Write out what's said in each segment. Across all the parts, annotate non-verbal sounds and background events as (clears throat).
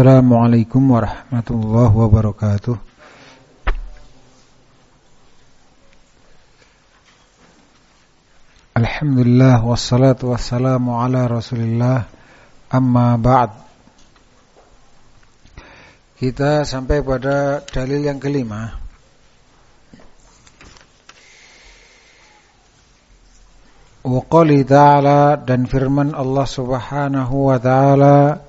Assalamualaikum warahmatullahi wabarakatuh. Alhamdulillah wassalatu wassalamu ala Rasulillah amma ba'd. Kita sampai pada dalil yang kelima. Wa qali ta'ala dan firman Allah Subhanahu wa ta'ala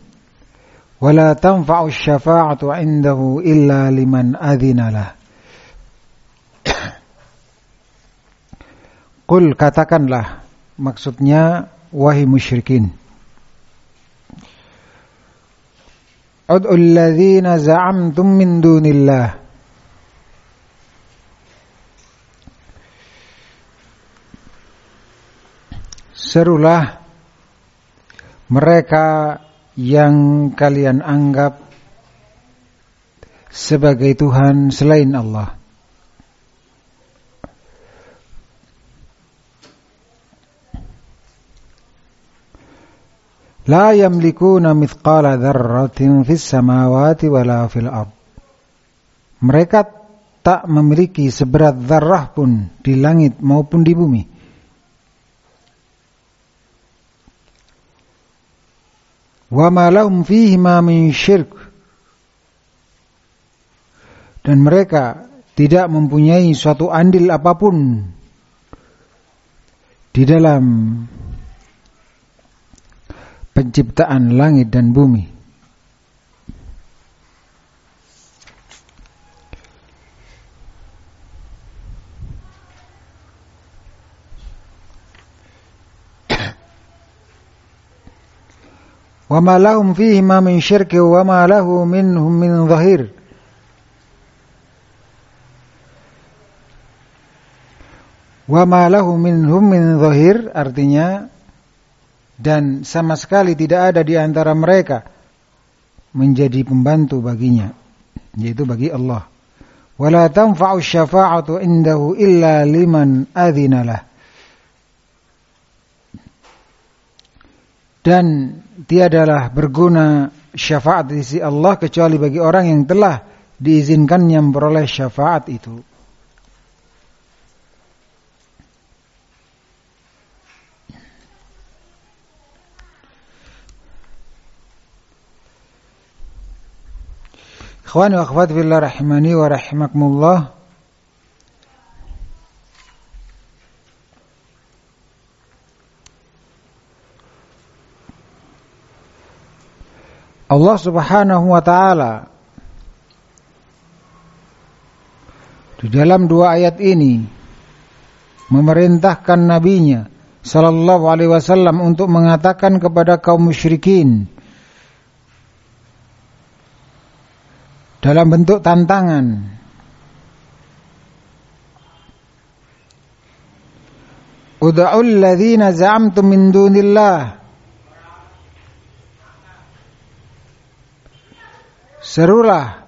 wala tanfa'u syafa'atu indahu illa liman adzinalah Qul katakanlah maksudnya wahai musyrikin. Ud'u alladhina za'amtum min dunillah. Serulah mereka yang kalian anggap sebagai Tuhan selain Allah. La yamlikuna mithqala dzarratin fis samawati wala fil ard. Mereka tak memiliki seberat zarrah pun di langit maupun di bumi. Wa ma lahum min syirk. Dan mereka tidak mempunyai suatu andil apa pun di dalam penciptaan langit dan bumi وما لهم فيهما من شرك وما له منهم من ظهير وما له منهم من ظهير artinya dan sama sekali tidak ada di antara mereka menjadi pembantu baginya yaitu bagi Allah wala tanfa'u syafa'atu indahu illa liman adzina dan tiadalah berguna syafaat di sisi Allah kecuali bagi orang yang telah diizinkannya memperoleh syafaat itu. Ikhwani wa akhwat wa rahimakumullah. Allah Subhanahu wa taala. Di dalam dua ayat ini memerintahkan nabinya sallallahu alaihi wasallam untuk mengatakan kepada kaum musyrikin dalam bentuk tantangan. Ud'ul ladzina za'amtum min dunillah Serulah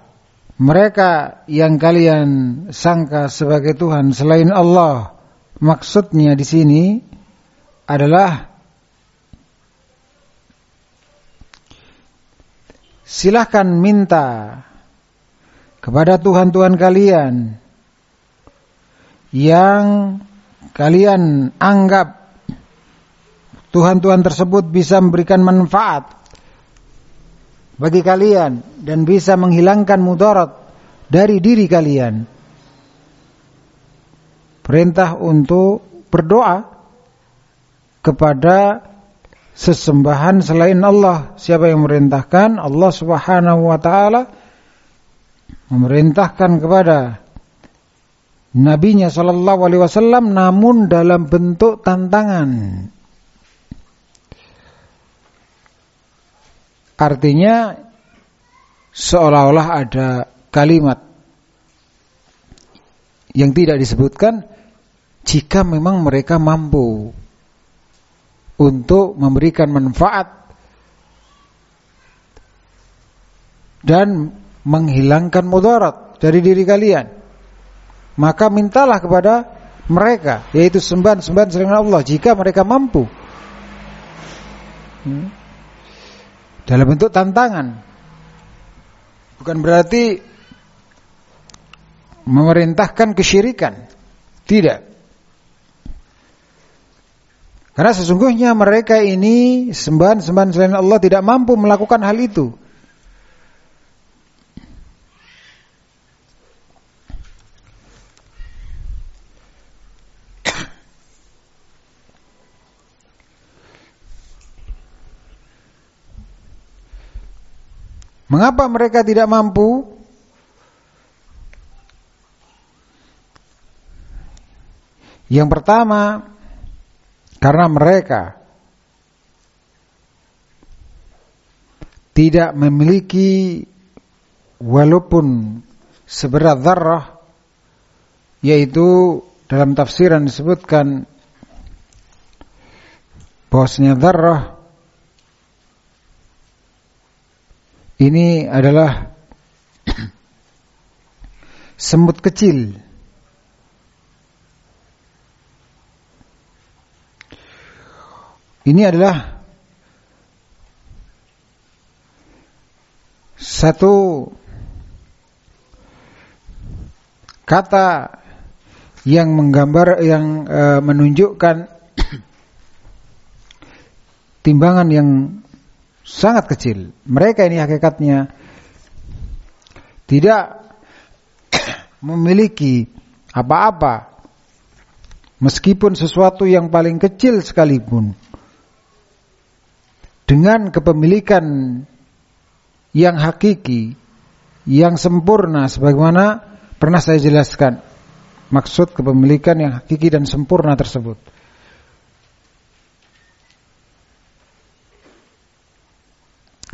mereka yang kalian sangka sebagai Tuhan selain Allah. Maksudnya di sini adalah silahkan minta kepada Tuhan-Tuhan kalian yang kalian anggap Tuhan-Tuhan tersebut bisa memberikan manfaat bagi kalian dan bisa menghilangkan mudarat dari diri kalian. Perintah untuk berdoa kepada sesembahan selain Allah. Siapa yang merintahkan? Allah Subhanahu wa taala memerintahkan kepada nabinya sallallahu alaihi wasallam namun dalam bentuk tantangan. Artinya seolah-olah ada kalimat yang tidak disebutkan jika memang mereka mampu untuk memberikan manfaat dan menghilangkan mudarat dari diri kalian maka mintalah kepada mereka yaitu sembahan-sembahan selain Allah jika mereka mampu hmm. Dalam bentuk tantangan bukan berarti memerintahkan kesyirikan. Tidak. Karena sesungguhnya mereka ini sembahan-sembahan selain Allah tidak mampu melakukan hal itu. Mengapa mereka tidak mampu? Yang pertama, karena mereka tidak memiliki walaupun seberat zarrah yaitu dalam tafsiran disebutkan bahwasanya zarrah ini adalah (clears throat) semut kecil. Ini adalah satu kata yang menggambar yang e, menunjukkan (clears throat) timbangan yang sangat kecil. Mereka ini hakikatnya tidak (coughs) memiliki apa-apa meskipun sesuatu yang paling kecil sekalipun dengan kepemilikan yang hakiki, yang sempurna sebagaimana pernah saya jelaskan maksud kepemilikan yang hakiki dan sempurna tersebut.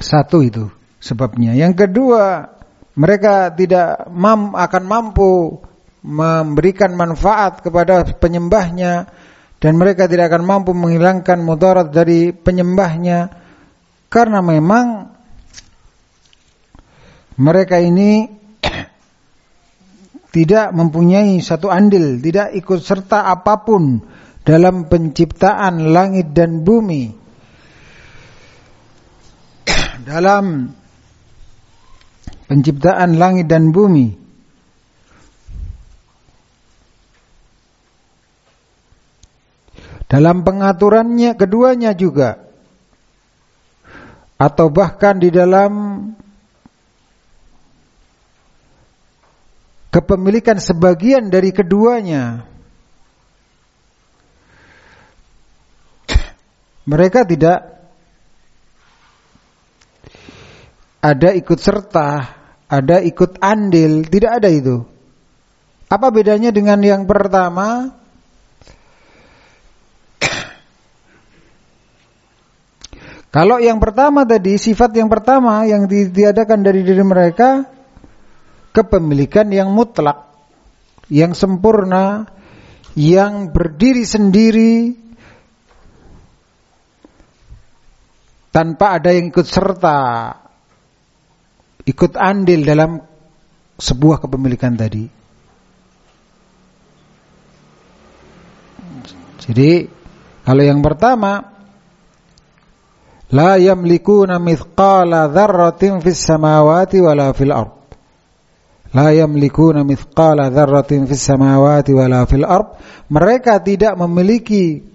Satu itu sebabnya. Yang kedua, mereka tidak mam, akan mampu memberikan manfaat kepada penyembahnya dan mereka tidak akan mampu menghilangkan mudarat dari penyembahnya karena memang mereka ini (clears throat) tidak mempunyai satu andil, tidak ikut serta apa pun dalam penciptaan langit dan bumi. Dalam penciptaan langit dan bumi. Dalam pengaturannya keduanya juga atau bahkan di dalam kepemilikan sebagian dari keduanya mereka tidak ada ikut serta, ada ikut andil, tidak ada itu. Apa bedanya dengan yang pertama? (coughs) Kalau yang pertama tadi, sifat yang pertama yang ditiadakan dari diri mereka, kepemilikan yang mutlak, yang sempurna, yang berdiri sendiri, tanpa ada yang ikut serta, ikut andil dalam sebuah kepemilikan tadi. Jadi, kalau yang pertama la yamlikuna mithqala dzarratin fis samawati wala fil ard la yamlikuna mithqala dzarratin fis samawati wala fil ard mereka tidak memiliki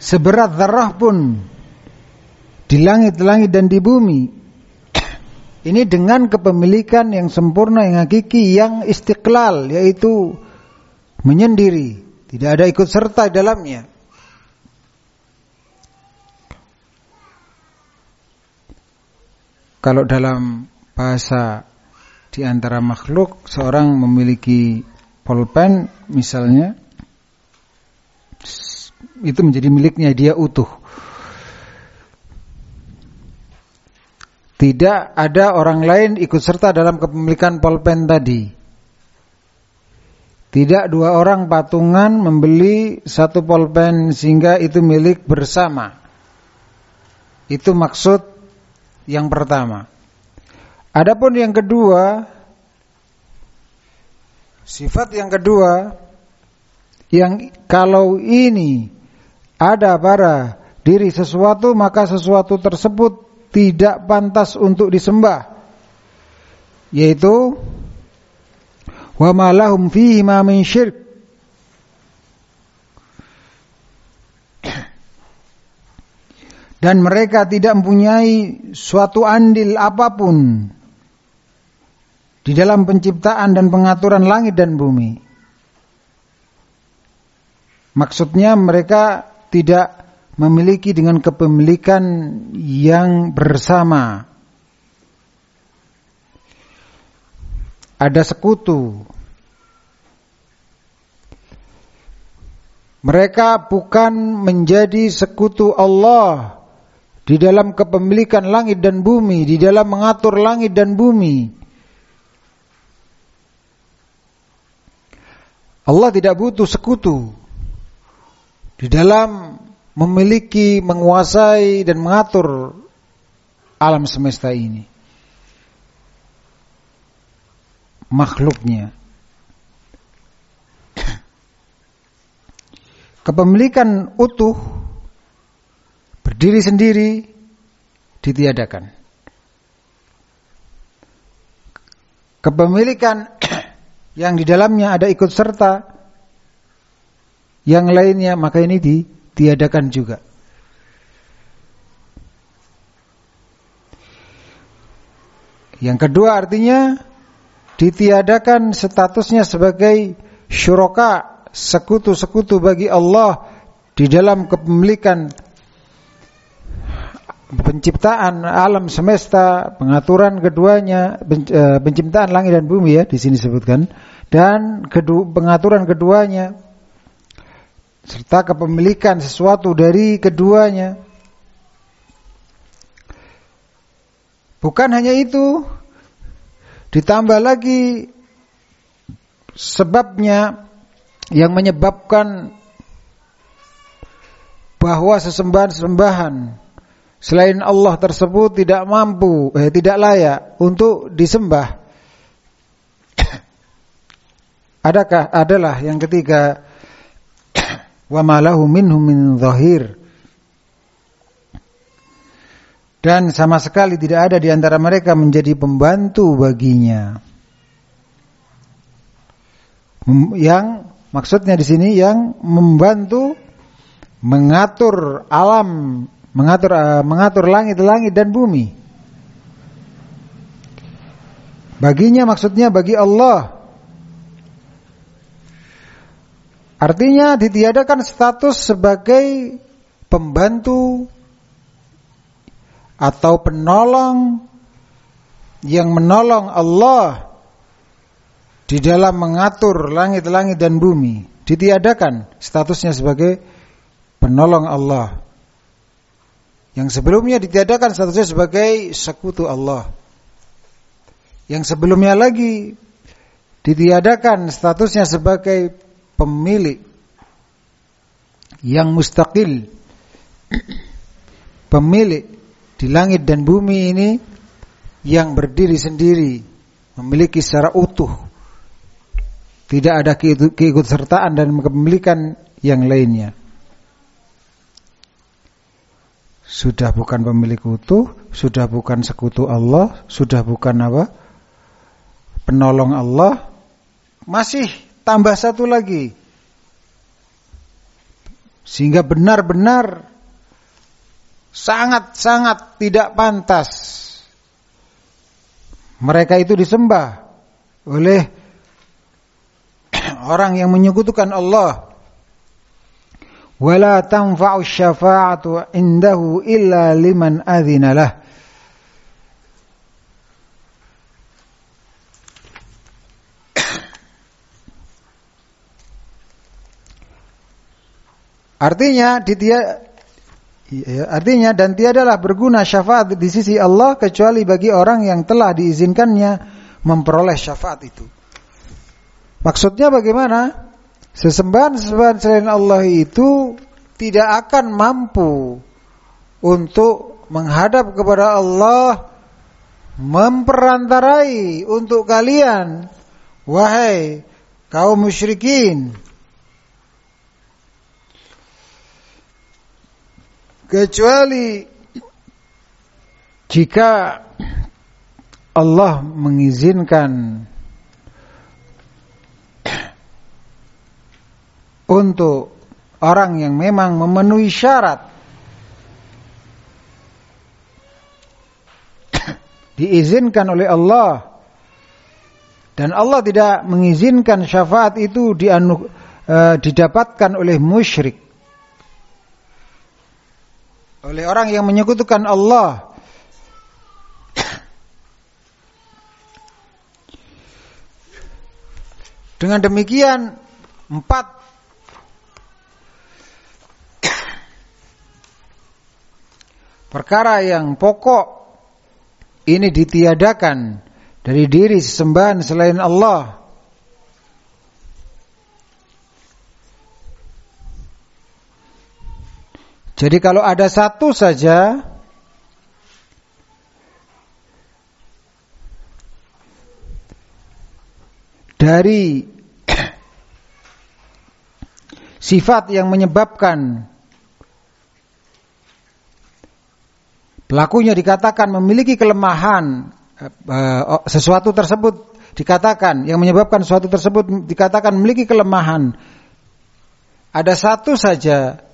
seberat zarah pun di langit-langit dan di bumi ini dengan kepemilikan yang sempurna yang hakiki yang istiqlal yaitu menyendiri tidak ada ikut serta dalamnya. Kalau dalam bahasa di antara makhluk seorang memiliki pulpen misalnya itu menjadi miliknya dia utuh. Tidak ada orang lain ikut serta dalam kepemilikan polpen tadi. Tidak dua orang patungan membeli satu polpen sehingga itu milik bersama. Itu maksud yang pertama. Adapun yang kedua, sifat yang kedua yang kalau ini ada pada diri sesuatu maka sesuatu tersebut tidak pantas untuk disembah. Yaitu wa ma lahum fihi syirk. Dan mereka tidak mempunyai suatu andil apa pun di dalam penciptaan dan pengaturan langit dan bumi Maksudnya mereka tidak memiliki dengan kepemilikan yang bersama. Ada sekutu. Mereka bukan menjadi sekutu Allah di dalam kepemilikan langit dan bumi, di dalam mengatur langit dan bumi. Allah tidak butuh sekutu di dalam memiliki, menguasai dan mengatur alam semesta ini. Makhluknya. Kepemilikan utuh berdiri sendiri ditiadakan. Kepemilikan yang di dalamnya ada ikut serta yang lainnya maka ini ditiadakan juga. Yang kedua artinya ditiadakan statusnya sebagai syuraka, sekutu-sekutu bagi Allah di dalam kepemilikan penciptaan alam semesta, pengaturan keduanya, eh, penciptaan langit dan bumi ya di sini sebutkan dan kedua, pengaturan keduanya serta kepemilikan sesuatu dari keduanya. Bukan hanya itu, ditambah lagi sebabnya yang menyebabkan bahwa sesembahan-sembahan selain Allah tersebut tidak mampu, eh, tidak layak untuk disembah. (coughs) Adakah adalah yang ketiga wa malahu minhum min zahir. Dan sama sekali tidak ada di antara mereka menjadi pembantu baginya. Yang maksudnya di sini yang membantu mengatur alam mengatur uh, mengatur langit-langit dan bumi. Baginya maksudnya bagi Allah Artinya ditiadakan status sebagai pembantu atau penolong yang menolong Allah di dalam mengatur langit-langit dan bumi. Ditiadakan statusnya sebagai penolong Allah. Yang sebelumnya ditiadakan statusnya sebagai sekutu Allah. Yang sebelumnya lagi ditiadakan statusnya sebagai pemilik yang mustaqil (clears throat) pemilik di langit dan bumi ini yang berdiri sendiri memiliki secara utuh. Tidak ada keikutsertaan dan kepemilikan yang lainnya. Sudah bukan pemilik utuh sudah bukan sekutu Allah sudah bukan apa? Penolong Allah masih tambah satu lagi. Sehingga benar-benar sangat-sangat tidak pantas mereka itu disembah oleh (clears throat) orang yang menyekutukan Allah. Wala tanfa'u syafa'atu indahu illa liman adzina Artinya ditia ya, artinya dan tiadalah berguna syafaat di sisi Allah kecuali bagi orang yang telah diizinkannya memperoleh syafaat itu. Maksudnya bagaimana? Sesembahan-sesembahan selain Allah itu tidak akan mampu untuk menghadap kepada Allah memperantarai untuk kalian wahai kaum musyrikin kecuali jika Allah mengizinkan untuk orang yang memang memenuhi syarat diizinkan oleh Allah dan Allah tidak mengizinkan syafaat itu uh, didapatkan oleh musyrik oleh orang yang menyekutukan Allah. Dengan demikian empat perkara yang pokok ini ditiadakan dari diri sesembahan selain Allah Jadi kalau ada satu saja dari (clears throat) sifat yang menyebabkan pelakunya dikatakan memiliki kelemahan uh, sesuatu tersebut dikatakan yang menyebabkan sesuatu tersebut dikatakan memiliki kelemahan ada satu saja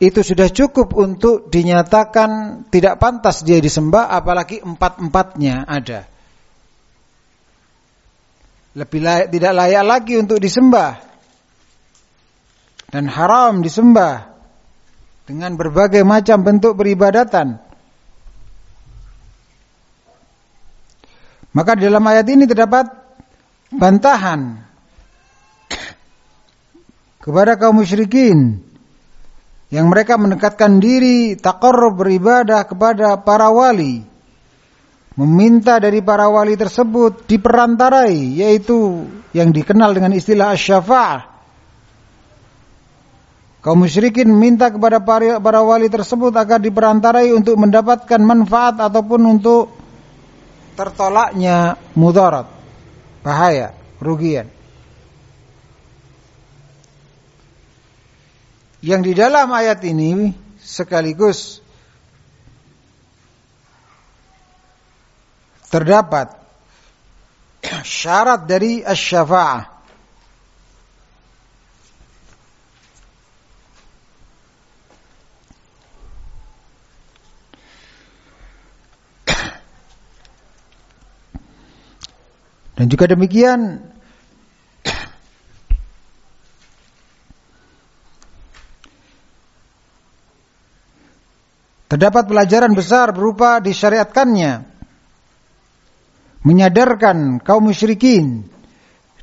itu sudah cukup untuk dinyatakan tidak pantas dia disembah apalagi empat-empatnya ada. Lebih layak, tidak layak lagi untuk disembah dan haram disembah dengan berbagai macam bentuk peribadatan. Maka dalam ayat ini terdapat bantahan (coughs) kepada kaum musyrikin yang mereka mendekatkan diri taqarrub beribadah kepada para wali. Meminta dari para wali tersebut diperantarai yaitu yang dikenal dengan istilah asy-syafa'ah. Kaum musyrikin meminta kepada para wali tersebut agar diperantarai untuk mendapatkan manfaat ataupun untuk tertolaknya mudarat bahaya kerugian yang di dalam ayat ini sekaligus terdapat syarat dari asy-syafa'ah. Dan juga demikian Terdapat pelajaran besar berupa disyariatkannya. Menyadarkan kaum musyrikin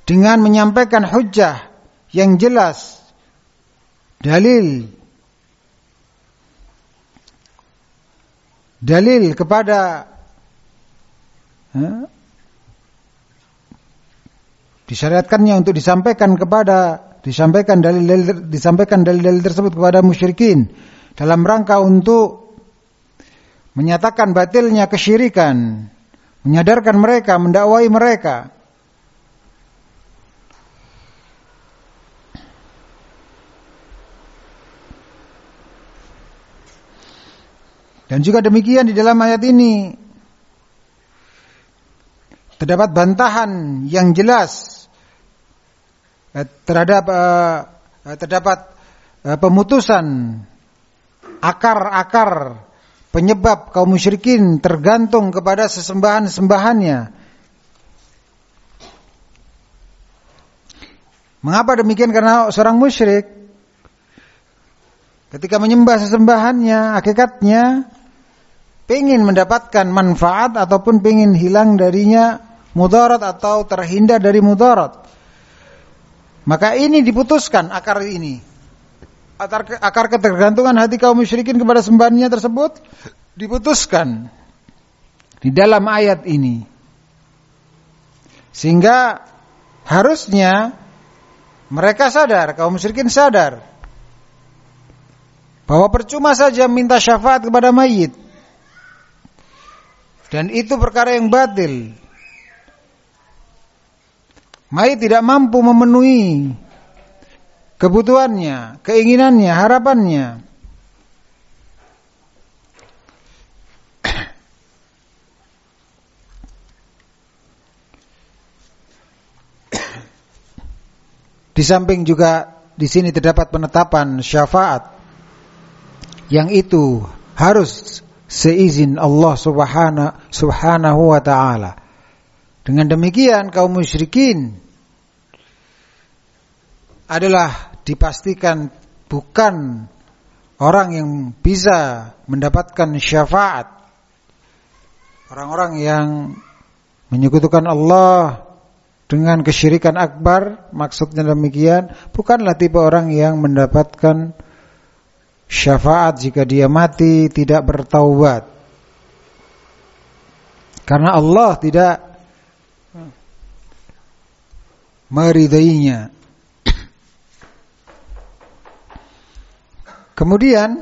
dengan menyampaikan hujah yang jelas dalil dalil kepada eh, disyariatkannya untuk disampaikan kepada disampaikan dalil-dalil disampaikan dalil-dalil tersebut kepada musyrikin dalam rangka untuk menyatakan batilnya kesyirikan, menyadarkan mereka, mendakwai mereka. Dan juga demikian di dalam ayat ini terdapat bantahan yang jelas eh, terhadap uh, terdapat uh, pemutusan akar-akar penyebab kaum musyrikin tergantung kepada sesembahan-sembahannya. Mengapa demikian? Karena seorang musyrik ketika menyembah sesembahannya, hakikatnya ingin mendapatkan manfaat ataupun ingin hilang darinya mudarat atau terhindar dari mudarat. Maka ini diputuskan akar ini. Akar ketergantungan hati kaum musyrikin kepada sembahannya tersebut diputuskan di dalam ayat ini. Sehingga harusnya mereka sadar, kaum musyrikin sadar bahwa percuma saja minta syafaat kepada mayit. Dan itu perkara yang batil. Mayit tidak mampu memenuhi kebutuhannya, keinginannya, harapannya. Di samping juga di sini terdapat penetapan syafaat yang itu harus seizin Allah Subhanahu wa taala. Dengan demikian kaum musyrikin adalah dipastikan bukan orang yang bisa mendapatkan syafaat. Orang-orang yang menyekutukan Allah dengan kesyirikan akbar, maksudnya demikian, bukanlah tipe orang yang mendapatkan syafaat jika dia mati tidak bertaubat. Karena Allah tidak meridainya. Kemudian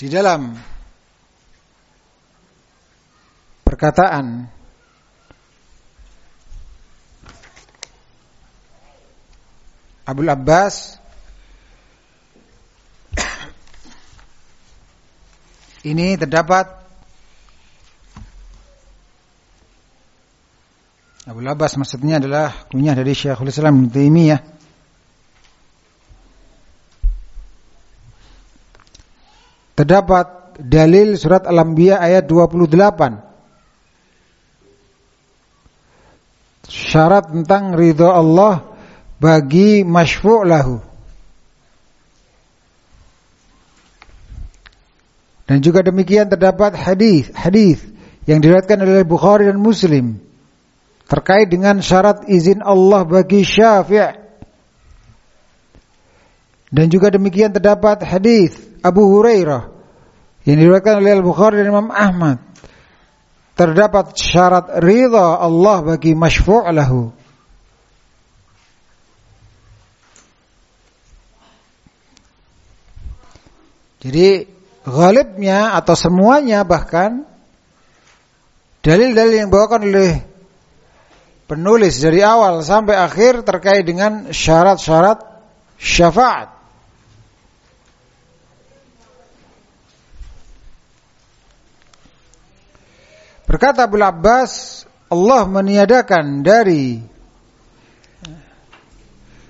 di dalam perkataan Abdul Abbas ini terdapat Abu Abbas maksudnya adalah kunyah dari Syekhul Islam Ibnu Taimiyah. Terdapat dalil surat Al-Anbiya ayat 28 syarat tentang ridho Allah bagi masyfu' lahu. Dan juga demikian terdapat hadis hadis yang diriwayatkan oleh Bukhari dan Muslim terkait dengan syarat izin Allah bagi syafi' dan juga demikian terdapat hadis Abu Hurairah yang diriwayatkan oleh Al-Bukhari dan Imam Ahmad. Terdapat syarat ridha Allah bagi masyfu' lahu. Jadi ghalibnya atau semuanya bahkan dalil-dalil yang bawakan oleh penulis dari awal sampai akhir terkait dengan syarat-syarat syafaat. Berkata Abu Abbas, Allah meniadakan dari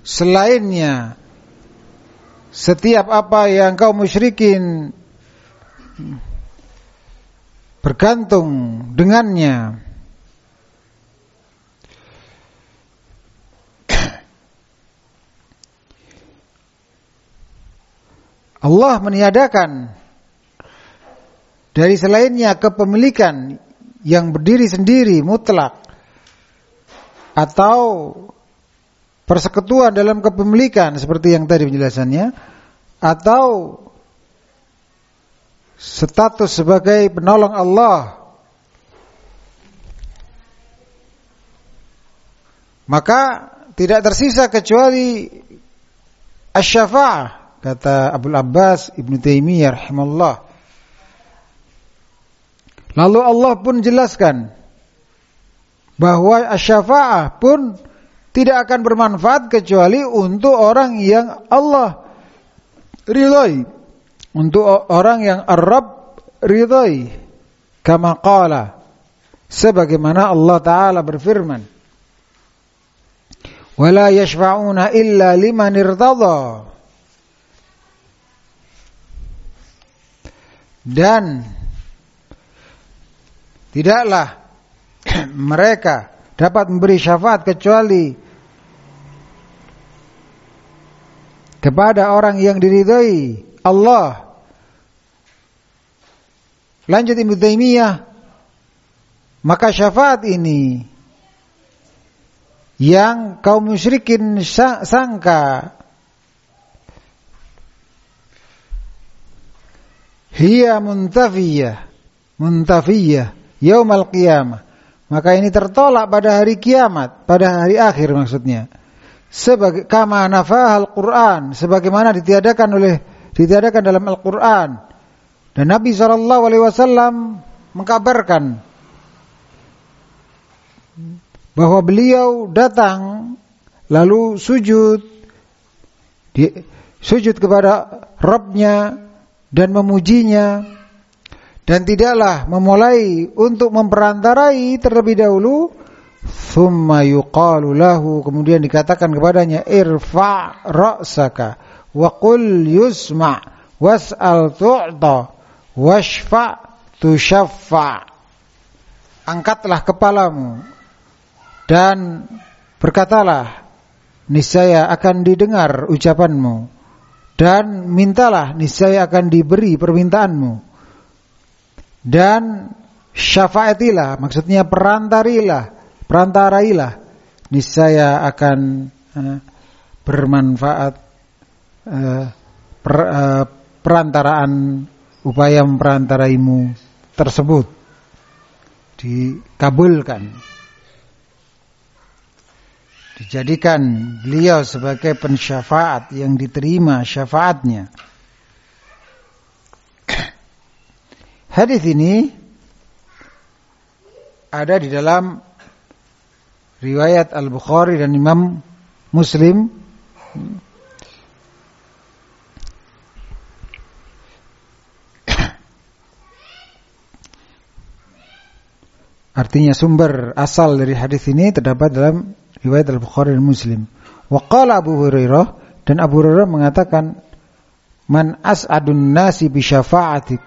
selainnya setiap apa yang kau musyrikin bergantung dengannya Allah meniadakan dari selainnya kepemilikan yang berdiri sendiri mutlak atau persekutuan dalam kepemilikan seperti yang tadi penjelasannya atau status sebagai penolong Allah maka tidak tersisa kecuali asy-syafa'ah kata Abu Abbas Ibnu Taimiyah rahimallahu Lalu Allah pun jelaskan bahwa syafaah pun tidak akan bermanfaat kecuali untuk orang yang Allah ridhai, untuk orang yang Arab ridhai. Kama qala sebagaimana Allah taala berfirman wala yashfa'una illa liman irtada dan Tidaklah (clears throat) mereka dapat memberi syafaat kecuali kepada orang yang diridhai Allah. Lanjut Ibnu Taimiyah, maka syafaat ini yang kaum musyrikin sangka hiya muntafiyah. Muntafiyah. Yaumal qiyamah. Maka ini tertolak pada hari kiamat. Pada hari akhir maksudnya. Sebagai kama nafahal Quran. Sebagaimana ditiadakan oleh ditiadakan dalam Al-Quran. Dan Nabi Shallallahu Alaihi Wasallam mengkabarkan bahwa beliau datang lalu sujud di, sujud kepada Rabbnya dan memujinya dan tidaklah memulai untuk memperantarai terlebih dahulu thumma yuqalu lahu kemudian dikatakan kepadanya irfa ra'saka wa qul yusma was'al tu'ta washfa tushaffa. Angkatlah kepalamu dan berkatalah niscaya akan didengar ucapanmu dan mintalah niscaya akan diberi permintaanmu. Dan syafaatilah maksudnya perantarilah perantarailah niscaya akan uh, bermanfaat uh, per, uh, perantaraan upaya memperantaraimu tersebut. Dikabulkan dijadikan beliau sebagai pensyafaat yang diterima syafaatnya. (coughs) Hadis ini ada di dalam riwayat Al-Bukhari dan Imam Muslim. (coughs) Artinya sumber asal dari hadis ini terdapat dalam riwayat Al-Bukhari dan Muslim. Wa qala Abu Hurairah dan Abu Hurairah mengatakan man as'adun nasi bi syafa'atik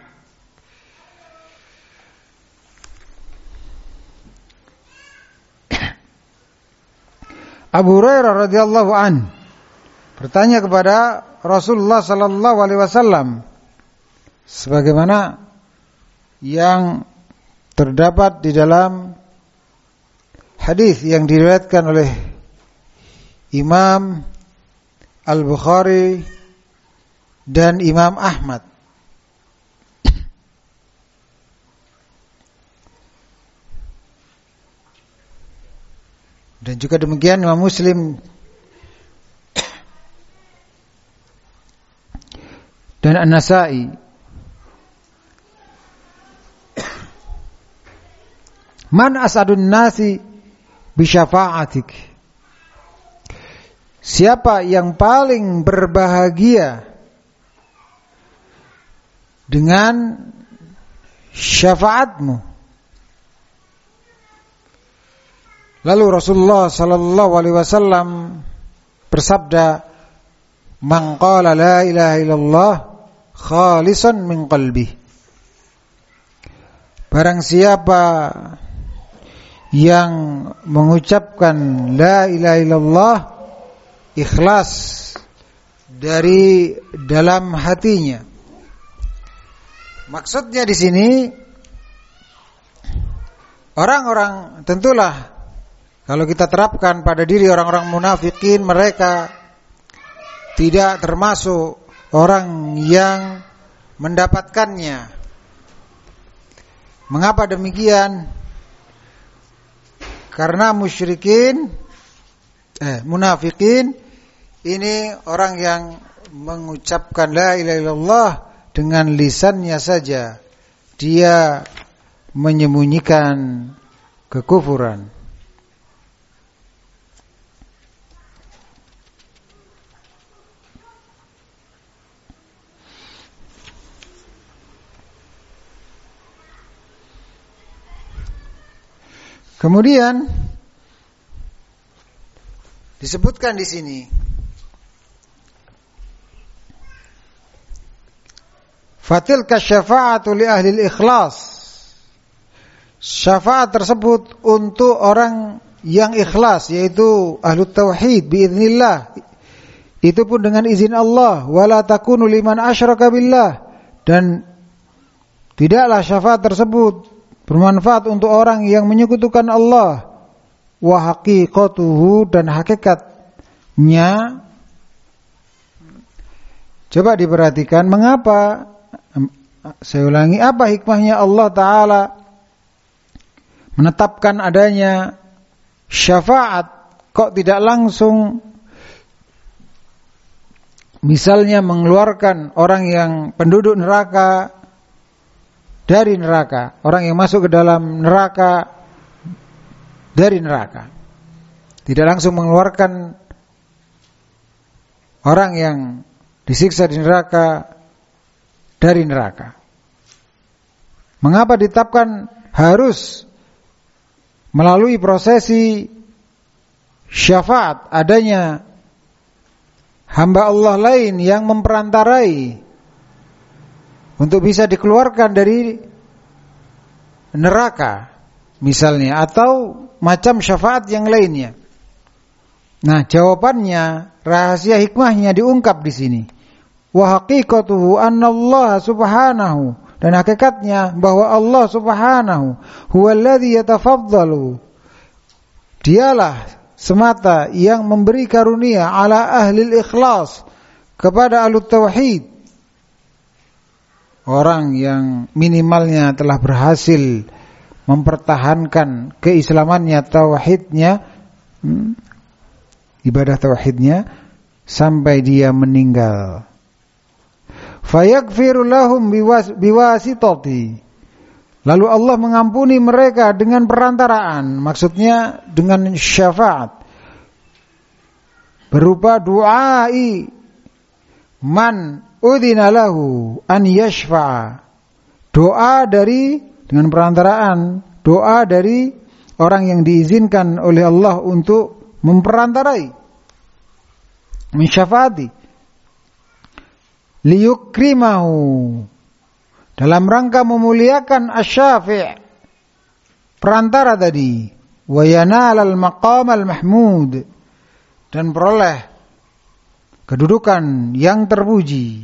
(coughs) Abu Hurairah radhiyallahu an bertanya kepada Rasulullah sallallahu alaihi wasallam sebagaimana yang terdapat di dalam hadis yang diriwayatkan oleh Imam Al-Bukhari dan Imam Ahmad. Dan juga demikian Imam Muslim. Dan An-Nasa'i. Man asadun nasi bisyafa'atik. Siapa yang paling berbahagia dengan syafaatmu? Lalu Rasulullah sallallahu alaihi wasallam bersabda, "Man qala la ilaha illallah khalisan min qalbi." Barang siapa yang mengucapkan la ilaha illallah ikhlas dari dalam hatinya. Maksudnya di sini orang-orang tentulah kalau kita terapkan pada diri orang-orang munafikin mereka tidak termasuk orang yang mendapatkannya. Mengapa demikian? Karena musyrikin eh munafikin ini orang yang mengucapkan la ilaha illallah dengan lisannya saja. Dia menyembunyikan kekufuran. Kemudian disebutkan di sini Fatil kasyafa'atu li ahli ikhlas. Syafaat tersebut untuk orang yang ikhlas yaitu ahlu tauhid biiznillah. Itu pun dengan izin Allah wala takunu liman asyraka billah dan tidaklah syafaat tersebut bermanfaat untuk orang yang menyekutukan Allah. Wa haqiqatuhu dan hakikatnya. Coba diperhatikan mengapa? Saya ulangi apa hikmahnya Allah taala menetapkan adanya syafaat kok tidak langsung? Misalnya mengeluarkan orang yang penduduk neraka dari neraka, orang yang masuk ke dalam neraka dari neraka. Tidak langsung mengeluarkan orang yang disiksa di neraka dari neraka. Mengapa ditetapkan harus melalui prosesi syafaat adanya hamba Allah lain yang memperantarai untuk bisa dikeluarkan dari neraka misalnya atau macam syafaat yang lainnya. Nah, jawabannya rahasia hikmahnya diungkap di sini. Wa haqiqatuhu Allah subhanahu. Dan hakikatnya bahwa Allah subhanahu huwallazi yatafaddalu. Dialah semata yang memberi karunia ala ahli ikhlas kepada ahli tauhid orang yang minimalnya telah berhasil mempertahankan keislamannya tauhidnya hmm, ibadah tauhidnya sampai dia meninggal. Fayagfiru lahum biwasitati. Lalu Allah mengampuni mereka dengan perantaraan maksudnya dengan syafaat. Berupa du'ai man udhina lahu an yashfa'a. Doa dari dengan perantaraan doa dari orang yang diizinkan oleh Allah untuk memperantarai mensyafaati liyukrimahu. Dalam rangka memuliakan asy-syafi' perantara tadi. Wa yanal maqam al-mahmud dan peroleh kedudukan yang terpuji.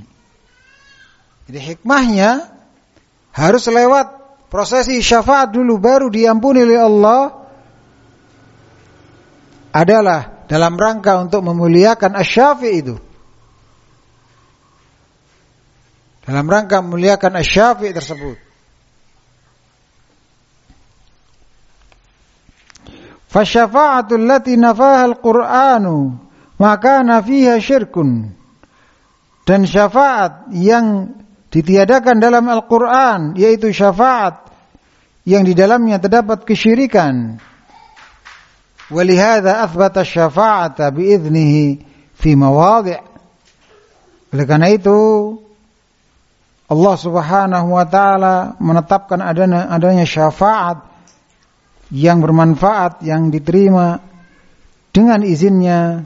Jadi hikmahnya harus lewat prosesi syafaat dulu baru diampuni oleh Allah adalah dalam rangka untuk memuliakan asy-syafi' itu. dalam rangka memuliakan asy tersebut. Fasyafa'atul lati nafaha al-Qur'anu maka nafiha syirkun. Dan syafaat yang ditiadakan dalam Al-Qur'an yaitu syafaat yang di dalamnya terdapat kesyirikan. Walihada athbata syafa'ata biiznihi fi mawadhi'. Oleh karena itu Allah Subhanahu wa taala menetapkan adanya adanya syafaat yang bermanfaat yang diterima dengan izinnya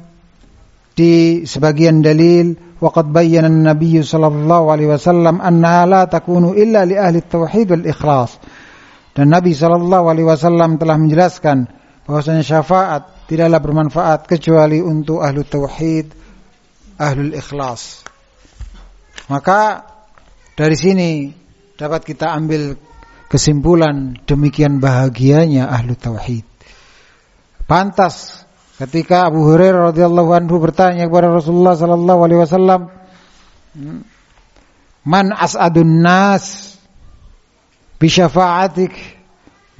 di sebagian dalil waqad bayyana an-nabiy sallallahu alaihi wasallam annaha la takunu illa li ahli tauhid wal ikhlas dan Nabi sallallahu alaihi wasallam telah menjelaskan bahwasanya syafaat tidaklah bermanfaat kecuali untuk ahli tauhid ahlul ikhlas maka dari sini dapat kita ambil kesimpulan demikian bahagianya ahlu tauhid. Pantas ketika Abu Hurairah radhiyallahu anhu bertanya kepada Rasulullah sallallahu alaihi wasallam, "Man as'adun nas bi syafa'atik?"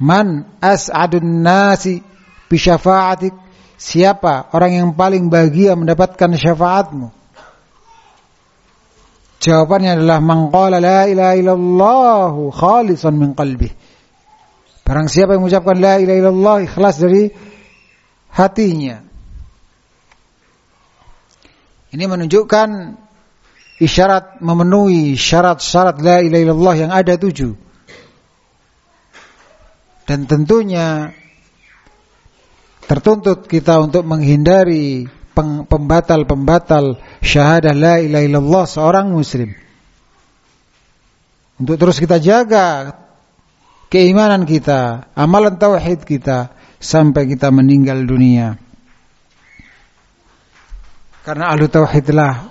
Man as'adun nasi bi syafa'atik? Siapa orang yang paling bahagia mendapatkan syafaatmu? Jawabannya adalah mangqala la ilaha illallah khalisan min qalbi. Barang siapa yang mengucapkan la ilaha illallah ikhlas dari hatinya. Ini menunjukkan isyarat memenuhi syarat-syarat la ilaha illallah yang ada tujuh. Dan tentunya tertuntut kita untuk menghindari pembatal-pembatal syahadah la ilaha illallah seorang muslim. Untuk terus kita jaga keimanan kita, amalan tauhid kita sampai kita meninggal dunia. Karena ahlu tauhidlah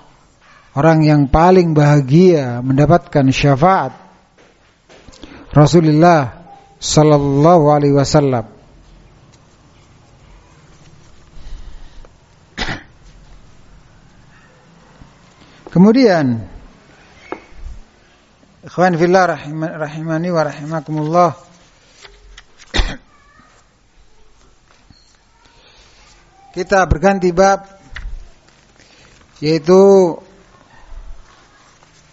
orang yang paling bahagia mendapatkan syafaat Rasulullah sallallahu alaihi wasallam. Kemudian Ikhwan fillah rahimani wa rahimakumullah Kita berganti bab yaitu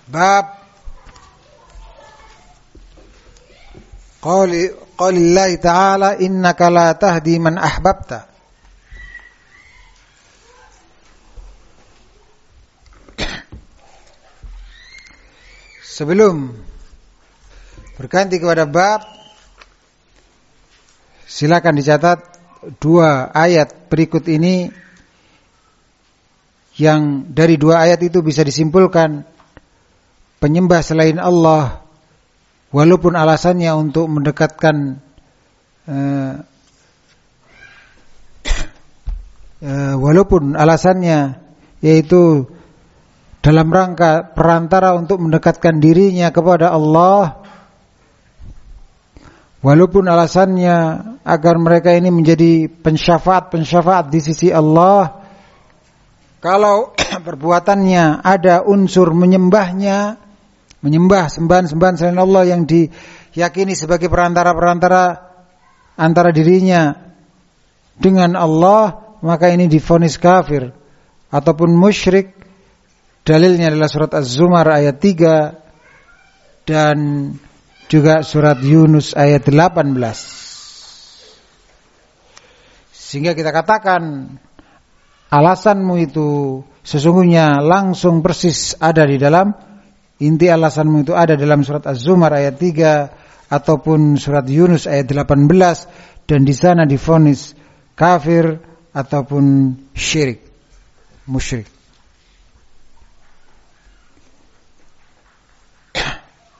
bab Qali qalillahi ta'ala innaka la tahdi man ahbabta. Sebelum berganti kepada bab silakan dicatat dua ayat berikut ini yang dari dua ayat itu bisa disimpulkan penyembah selain Allah walaupun alasannya untuk mendekatkan uh, uh, walaupun alasannya yaitu dalam rangka perantara untuk mendekatkan dirinya kepada Allah walaupun alasannya agar mereka ini menjadi pensyafaat-pensyafaat di sisi Allah kalau (clears throat) perbuatannya ada unsur menyembahnya menyembah sembahan-sembahan selain Allah yang diyakini sebagai perantara-perantara antara dirinya dengan Allah maka ini difonis kafir ataupun musyrik. Dalilnya adalah surat Az-Zumar ayat 3 dan juga surat Yunus ayat 18. Sehingga kita katakan alasanmu itu sesungguhnya langsung persis ada di dalam inti alasanmu itu ada dalam surat Az-Zumar ayat 3 ataupun surat Yunus ayat 18 dan di sana difonis kafir ataupun syirik musyrik.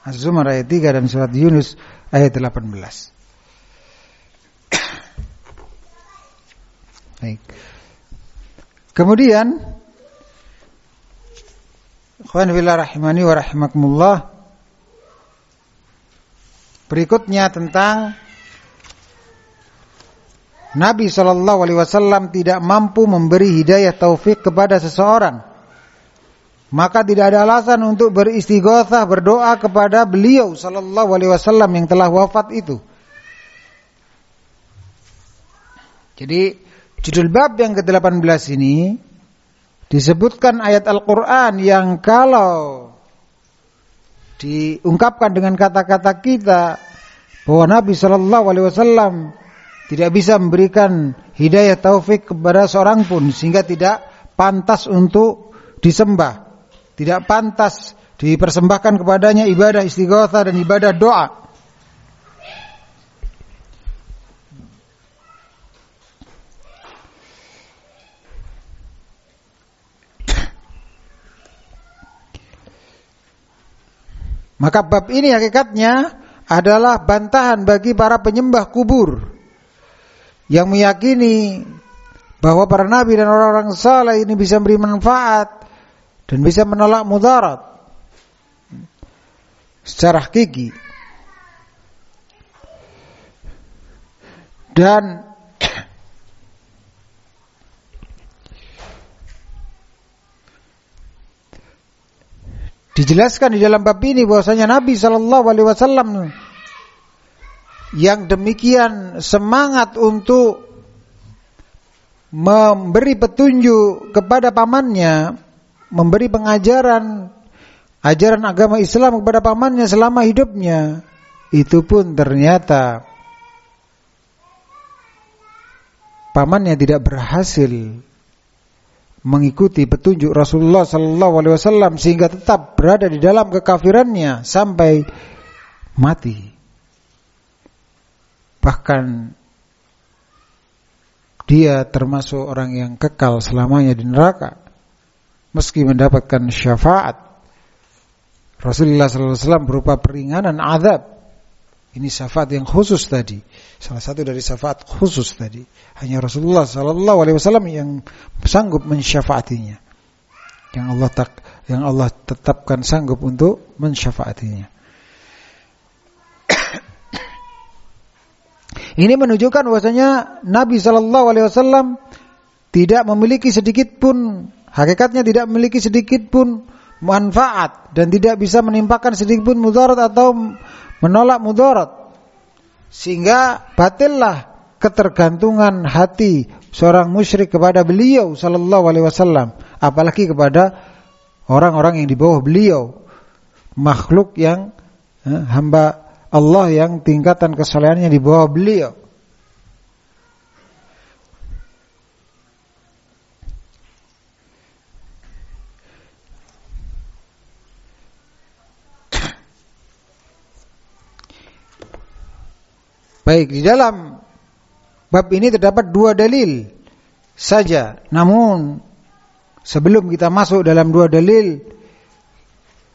Az-Zumar ayat 3 dan surat Yunus ayat 18. Baik. Kemudian Ikhwan fillah rahimani wa rahimakumullah Berikutnya tentang Nabi Shallallahu Alaihi Wasallam tidak mampu memberi hidayah taufik kepada seseorang maka tidak ada alasan untuk beristighothah berdoa kepada beliau sallallahu alaihi wasallam yang telah wafat itu. Jadi judul bab yang ke-18 ini disebutkan ayat Al-Qur'an yang kalau diungkapkan dengan kata-kata kita bahwa Nabi sallallahu alaihi wasallam tidak bisa memberikan hidayah taufik kepada seorang pun sehingga tidak pantas untuk disembah tidak pantas dipersembahkan kepadanya ibadah istighatsah dan ibadah doa. Maka bab ini hakikatnya adalah bantahan bagi para penyembah kubur yang meyakini bahwa para nabi dan orang-orang saleh ini bisa memberi manfaat dan bisa menolak mudarat. Secara hakiki. Dan dijelaskan di dalam bab ini bahwasanya Nabi Shallallahu Alaihi Wasallam yang demikian semangat untuk memberi petunjuk kepada pamannya memberi pengajaran ajaran agama Islam kepada pamannya selama hidupnya itu pun ternyata pamannya tidak berhasil mengikuti petunjuk Rasulullah sallallahu alaihi wasallam sehingga tetap berada di dalam kekafirannya sampai mati. Bahkan dia termasuk orang yang kekal selamanya di neraka meski mendapatkan syafaat Rasulullah SAW berupa peringanan azab. Ini syafaat yang khusus tadi. Salah satu dari syafaat khusus tadi. Hanya Rasulullah SAW yang sanggup mensyafaatinya. Yang Allah tak, yang Allah tetapkan sanggup untuk mensyafaatinya. (coughs) Ini menunjukkan bahwasanya Nabi Shallallahu Alaihi Wasallam tidak memiliki sedikit pun Hakikatnya tidak memiliki sedikit pun manfaat dan tidak bisa menimpakan sedikit pun mudarat atau menolak mudarat. Sehingga batillah ketergantungan hati seorang musyrik kepada beliau sallallahu alaihi wasallam, apalagi kepada orang-orang yang di bawah beliau, makhluk yang eh, hamba Allah yang tingkatan kesalehannya di bawah beliau. Baik, di dalam bab ini terdapat dua dalil saja. Namun sebelum kita masuk dalam dua dalil,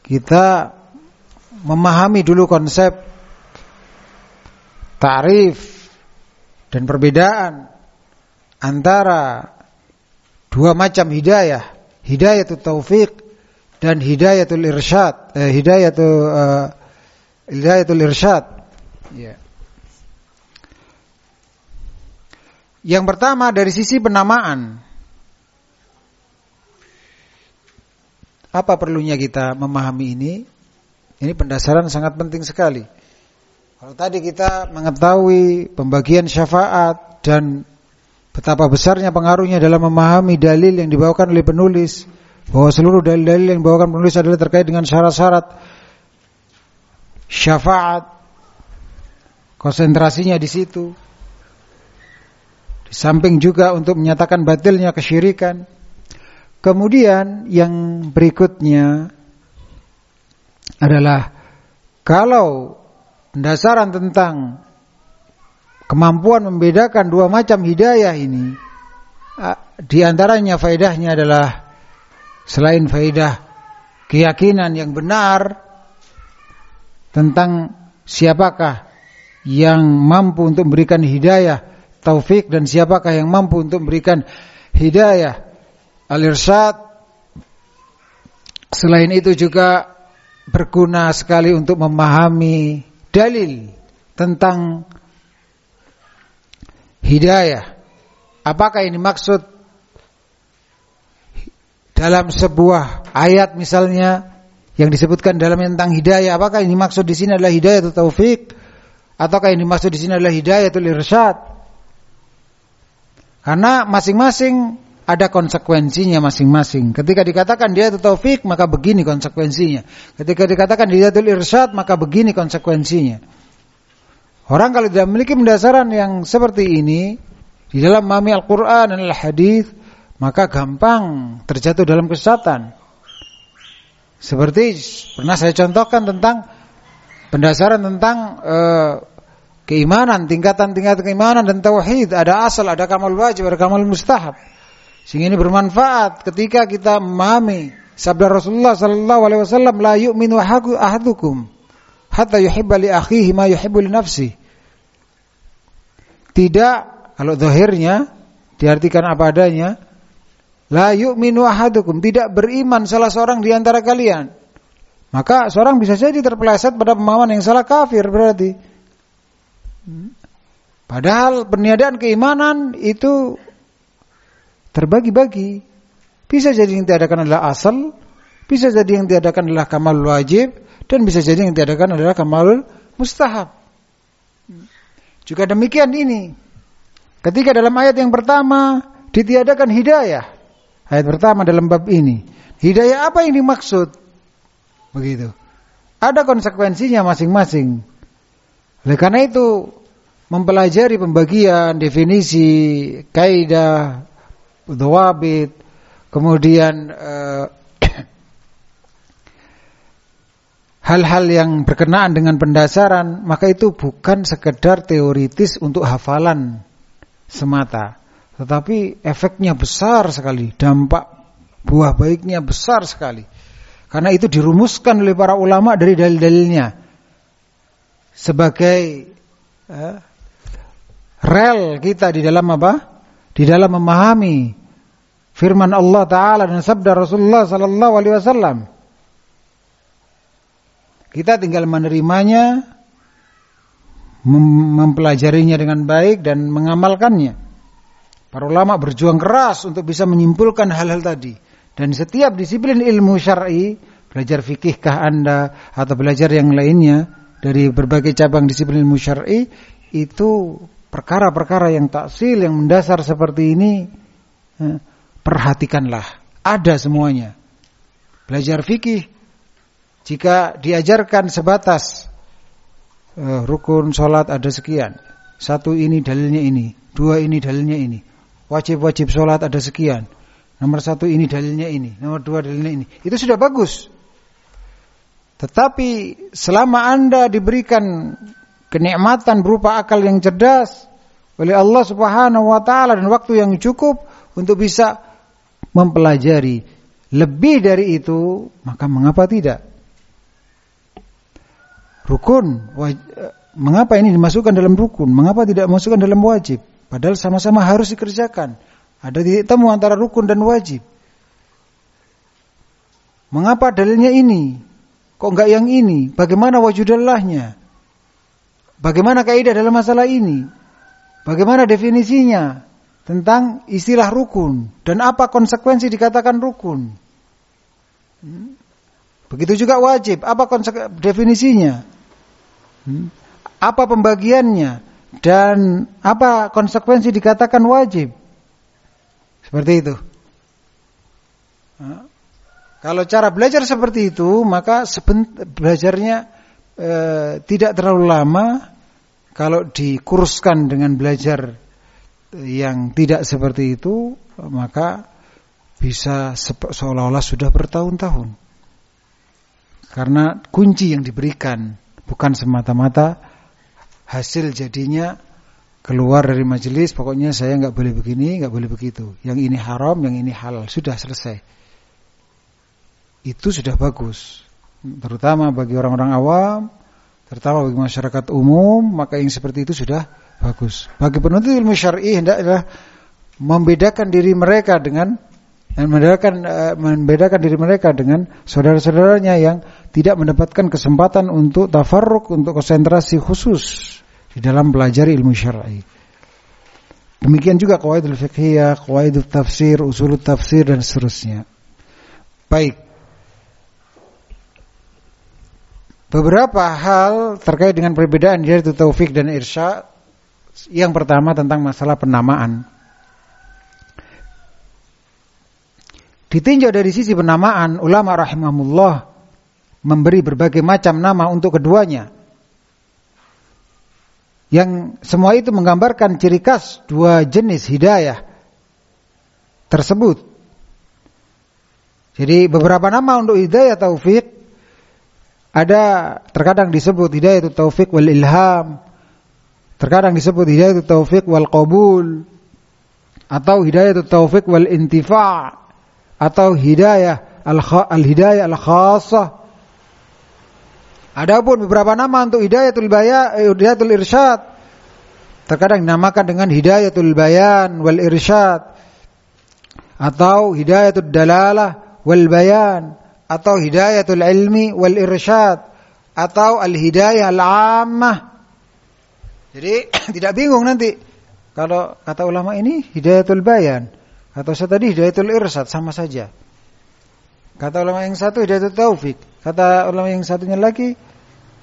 kita memahami dulu konsep tarif dan perbedaan antara dua macam hidayah, hidayatul taufik dan hidayatul irsyad, eh, hidayatul uh, hidayatul irsyad. Yeah. Yang pertama dari sisi penamaan. Apa perlunya kita memahami ini? Ini pendasaran sangat penting sekali. Kalau tadi kita mengetahui pembagian syafaat dan betapa besarnya pengaruhnya dalam memahami dalil yang dibawakan oleh penulis, bahwa seluruh dalil-dalil yang dibawakan penulis adalah terkait dengan syarat-syarat syafaat, konsentrasinya di situ. Di samping juga untuk menyatakan batilnya kesyirikan. Kemudian yang berikutnya adalah kalau pendasaran tentang kemampuan membedakan dua macam hidayah ini di antaranya faedahnya adalah selain faedah keyakinan yang benar tentang siapakah yang mampu untuk memberikan hidayah taufik dan siapakah yang mampu untuk memberikan hidayah al-irsyad selain itu juga berguna sekali untuk memahami dalil tentang hidayah. Apakah ini maksud dalam sebuah ayat misalnya yang disebutkan dalam tentang hidayah? Apakah ini maksud di sini adalah hidayah atau taufik? Ataukah ini maksud di sini adalah hidayah atau irsyad karena masing-masing ada konsekuensinya masing-masing. Ketika dikatakan dia itu taufik, maka begini konsekuensinya. Ketika dikatakan dia itu irsyad, maka begini konsekuensinya. Orang kalau tidak memiliki pendasaran yang seperti ini di dalam memahami Al-Qur'an dan Al-Hadis, maka gampang terjatuh dalam kesesatan. Seperti pernah saya contohkan tentang pendasaran tentang uh, keimanan, tingkatan-tingkatan keimanan dan tauhid, ada asal, ada kamal wajib, ada kamal mustahab. Sehingga ini bermanfaat ketika kita memahami sabda Rasulullah sallallahu alaihi wasallam la yu'minu ahadukum hatta yuhibba li akhihi ma yuhibbu li nafsi. Tidak kalau zahirnya diartikan apa adanya la yu'minu ahadukum tidak beriman salah seorang di antara kalian. Maka seorang bisa jadi terpeleset pada pemahaman yang salah kafir berarti. Padahal peniadaan keimanan itu terbagi-bagi. Bisa jadi yang tiadakan adalah asal, bisa jadi yang tiadakan adalah kamal wajib, dan bisa jadi yang tiadakan adalah kamal mustahab. Juga demikian ini. Ketika dalam ayat yang pertama ditiadakan hidayah. Ayat pertama dalam bab ini. Hidayah apa yang dimaksud? Begitu. Ada konsekuensinya masing-masing. Oleh karena itu mempelajari pembagian definisi kaidah, dawabit, kemudian eh, (clears throat) hal-hal yang berkenaan dengan pendasaran, maka itu bukan sekedar teoritis untuk hafalan semata, tetapi efeknya besar sekali, dampak buah baiknya besar sekali. Karena itu dirumuskan oleh para ulama dari dalil-dalilnya sebagai eh, rel kita di dalam apa? Di dalam memahami firman Allah taala dan sabda Rasulullah sallallahu alaihi wasallam. Kita tinggal menerimanya, mempelajarinya dengan baik dan mengamalkannya. Para ulama berjuang keras untuk bisa menyimpulkan hal-hal tadi. Dan setiap disiplin ilmu syar'i belajar fikihkah Anda atau belajar yang lainnya dari berbagai cabang disiplin ilmu syar'i itu perkara-perkara yang taksil yang mendasar seperti ini eh, perhatikanlah. Ada semuanya. Belajar fikih jika diajarkan sebatas uh, rukun sholat ada sekian. Satu ini dalilnya ini dua ini dalilnya ini. Wajib-wajib sholat ada sekian. Nomor satu ini dalilnya ini nomor dua dalilnya ini. Itu sudah bagus tetapi selama anda diberikan kenikmatan berupa akal yang cerdas oleh Allah Subhanahu wa taala dan waktu yang cukup untuk bisa mempelajari lebih dari itu, maka mengapa tidak? Rukun, mengapa ini dimasukkan dalam rukun? Mengapa tidak dimasukkan dalam wajib? Padahal sama-sama harus dikerjakan. Ada titik temu antara rukun dan wajib. Mengapa dalilnya ini? Kok enggak yang ini? Bagaimana wajudallahnya? Bagaimana kaidah dalam masalah ini? Bagaimana definisinya tentang istilah rukun dan apa konsekuensi dikatakan rukun? Hmm? Begitu juga wajib, apa definisinya? Hmm? Apa pembagiannya dan apa konsekuensi dikatakan wajib? Seperti itu. Kalau cara belajar seperti itu, maka belajarnya e, tidak terlalu lama kalau dikuruskan dengan belajar yang tidak seperti itu, maka bisa seolah-olah sudah bertahun-tahun. Karena kunci yang diberikan bukan semata-mata hasil jadinya keluar dari majelis, pokoknya saya nggak boleh begini, nggak boleh begitu. Yang ini haram, yang ini halal, sudah selesai. Itu sudah bagus, terutama bagi orang-orang awam terutama bagi masyarakat umum, maka yang seperti itu sudah bagus. Bagi penuntut ilmu syar'i hendaklah membedakan diri mereka dengan dan membedakan uh, membedakan diri mereka dengan saudara-saudaranya yang tidak mendapatkan kesempatan untuk tafarruk, untuk konsentrasi khusus di dalam belajar ilmu syar'i. Demikian juga qawaidul fiqhiyah, qawaidul tafsir, usulut tafsir dan seterusnya. Baik. Beberapa hal terkait dengan perbedaan yaitu taufik dan irsyad. Yang pertama tentang masalah penamaan. Ditinjau dari sisi penamaan, ulama rahimahullah memberi berbagai macam nama untuk keduanya. Yang semua itu menggambarkan ciri khas dua jenis hidayah tersebut. Jadi beberapa nama untuk hidayah taufik ada terkadang disebut hidayah itu taufik wal ilham. Terkadang disebut hidayah itu taufik wal qabul. Atau hidayah itu taufik wal intifa' atau hidayah al hidayah al khasah. Adapun beberapa nama untuk hidayatul bayan, eh, hidayatul irsyad. Terkadang dinamakan dengan hidayatul bayan wal irsyad atau hidayatul dalalah wal bayan atau hidayatul ilmi wal irsyad atau al hidayah al ammah. Jadi (clears throat) tidak bingung nanti kalau kata ulama ini hidayatul bayan atau saya tadi hidayatul irsyad sama saja. Kata ulama yang satu hidayatul taufik, kata ulama yang satunya lagi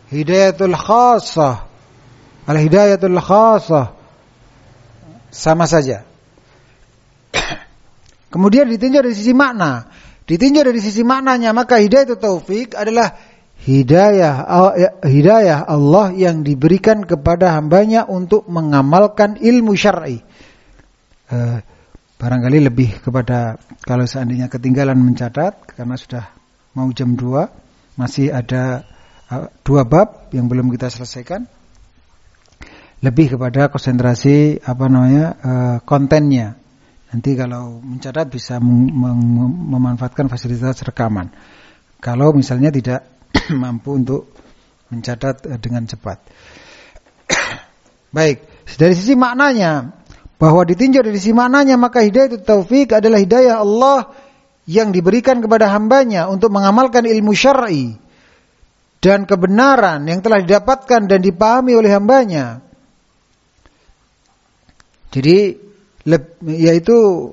hidayatul khassah. Al hidayatul khassah sama saja. (clears throat) Kemudian ditinjau dari sisi makna. Ditinjau dari sisi maknanya maka hidayah itu taufik adalah hidayah ya, hidayah Allah yang diberikan kepada hambanya untuk mengamalkan ilmu syar'i. Uh, barangkali lebih kepada kalau seandainya ketinggalan mencatat karena sudah mau jam 2 masih ada uh, dua bab yang belum kita selesaikan lebih kepada konsentrasi apa namanya uh, kontennya Nanti kalau mencatat bisa memanfaatkan fasilitas rekaman. Kalau misalnya tidak (clears throat) mampu untuk mencatat eh, dengan cepat. (clears throat) Baik, dari sisi maknanya bahwa ditinjau dari sisi maknanya maka hidayah itu taufik adalah hidayah Allah yang diberikan kepada hambanya untuk mengamalkan ilmu syar'i dan kebenaran yang telah didapatkan dan dipahami oleh hambanya. Jadi yaitu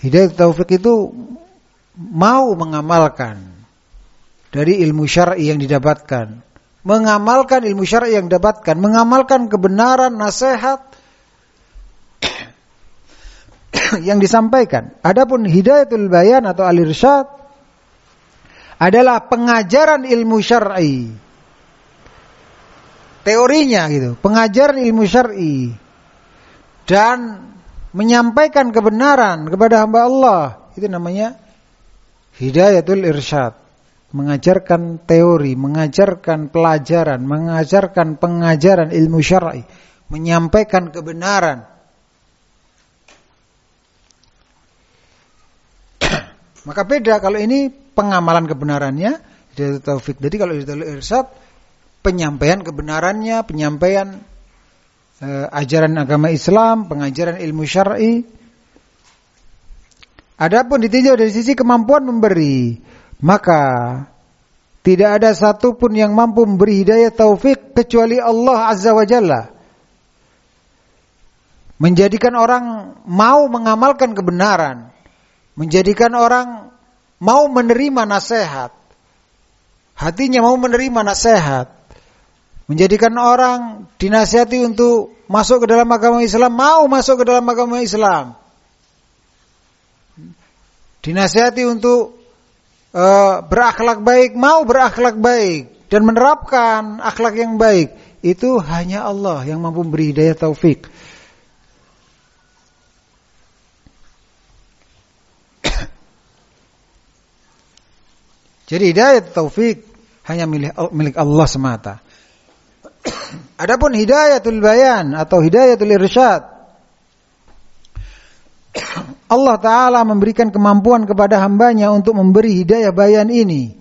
hidayah taufik itu mau mengamalkan dari ilmu syar'i yang didapatkan. Mengamalkan ilmu syar'i yang didapatkan, mengamalkan kebenaran nasihat (coughs) yang disampaikan. Adapun hidayatul bayan atau al-irsyad adalah pengajaran ilmu syar'i. Teorinya gitu, pengajaran ilmu syar'i dan menyampaikan kebenaran kepada hamba Allah. Itu namanya hidayatul irsyad. Mengajarkan teori mengajarkan pelajaran mengajarkan pengajaran ilmu syar'i. Menyampaikan kebenaran. (coughs) Maka beda kalau ini pengamalan kebenarannya hidayatul taufik jadi kalau hidayatul irsyad penyampaian kebenarannya penyampaian uh, ajaran agama Islam, pengajaran ilmu syar'i. Adapun ditinjau dari sisi kemampuan memberi, maka tidak ada satupun yang mampu memberi hidayah taufik kecuali Allah Azza wa Jalla. Menjadikan orang mau mengamalkan kebenaran, menjadikan orang mau menerima nasihat, hatinya mau menerima nasihat, menjadikan orang dinasihati untuk masuk ke dalam agama Islam, mau masuk ke dalam agama Islam. Dinasihati untuk uh, berakhlak baik, mau berakhlak baik dan menerapkan akhlak yang baik. Itu hanya Allah yang mampu beri hidayah taufik. (coughs) Jadi hidayah taufik hanya milik milik Allah semata. (coughs) Adapun hidayatul bayan atau hidayatul irsyad (coughs) Allah Ta'ala memberikan kemampuan kepada hambanya untuk memberi hidayah bayan ini.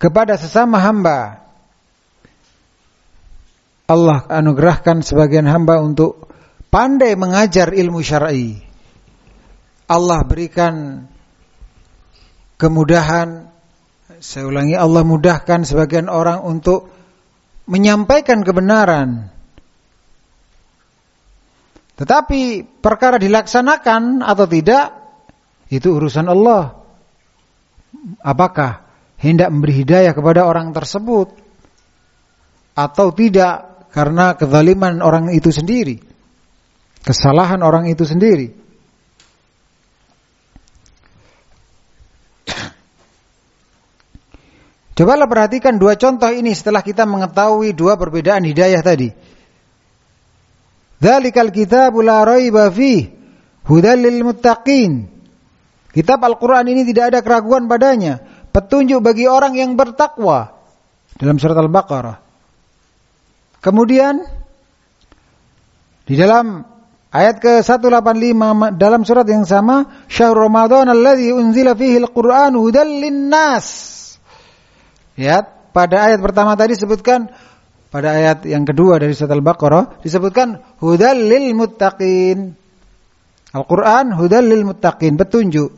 Kepada sesama hamba. Allah anugerahkan sebagian hamba untuk pandai mengajar ilmu syar'i. Allah berikan kemudahan saya ulangi Allah mudahkan sebagian orang untuk menyampaikan kebenaran. Tetapi perkara dilaksanakan atau tidak itu urusan Allah. Apakah hendak memberi hidayah kepada orang tersebut atau tidak karena kezaliman orang itu sendiri. Kesalahan orang itu sendiri. Cobalah perhatikan dua contoh ini setelah kita mengetahui dua perbedaan hidayah tadi. Dzalikal kitabu la raiba fih hudal lil muttaqin. Kitab Al-Qur'an ini tidak ada keraguan padanya, petunjuk bagi orang yang bertakwa. Dalam surat Al-Baqarah. Kemudian di dalam ayat ke-185 dalam surat yang sama, syahrul Ramadan alladzi unzila fihi al-Qur'an hudal lin-nas. Ya, pada ayat pertama tadi sebutkan pada ayat yang kedua dari surat Al-Baqarah disebutkan hudal lil muttaqin. Al-Qur'an hudal lil muttaqin, petunjuk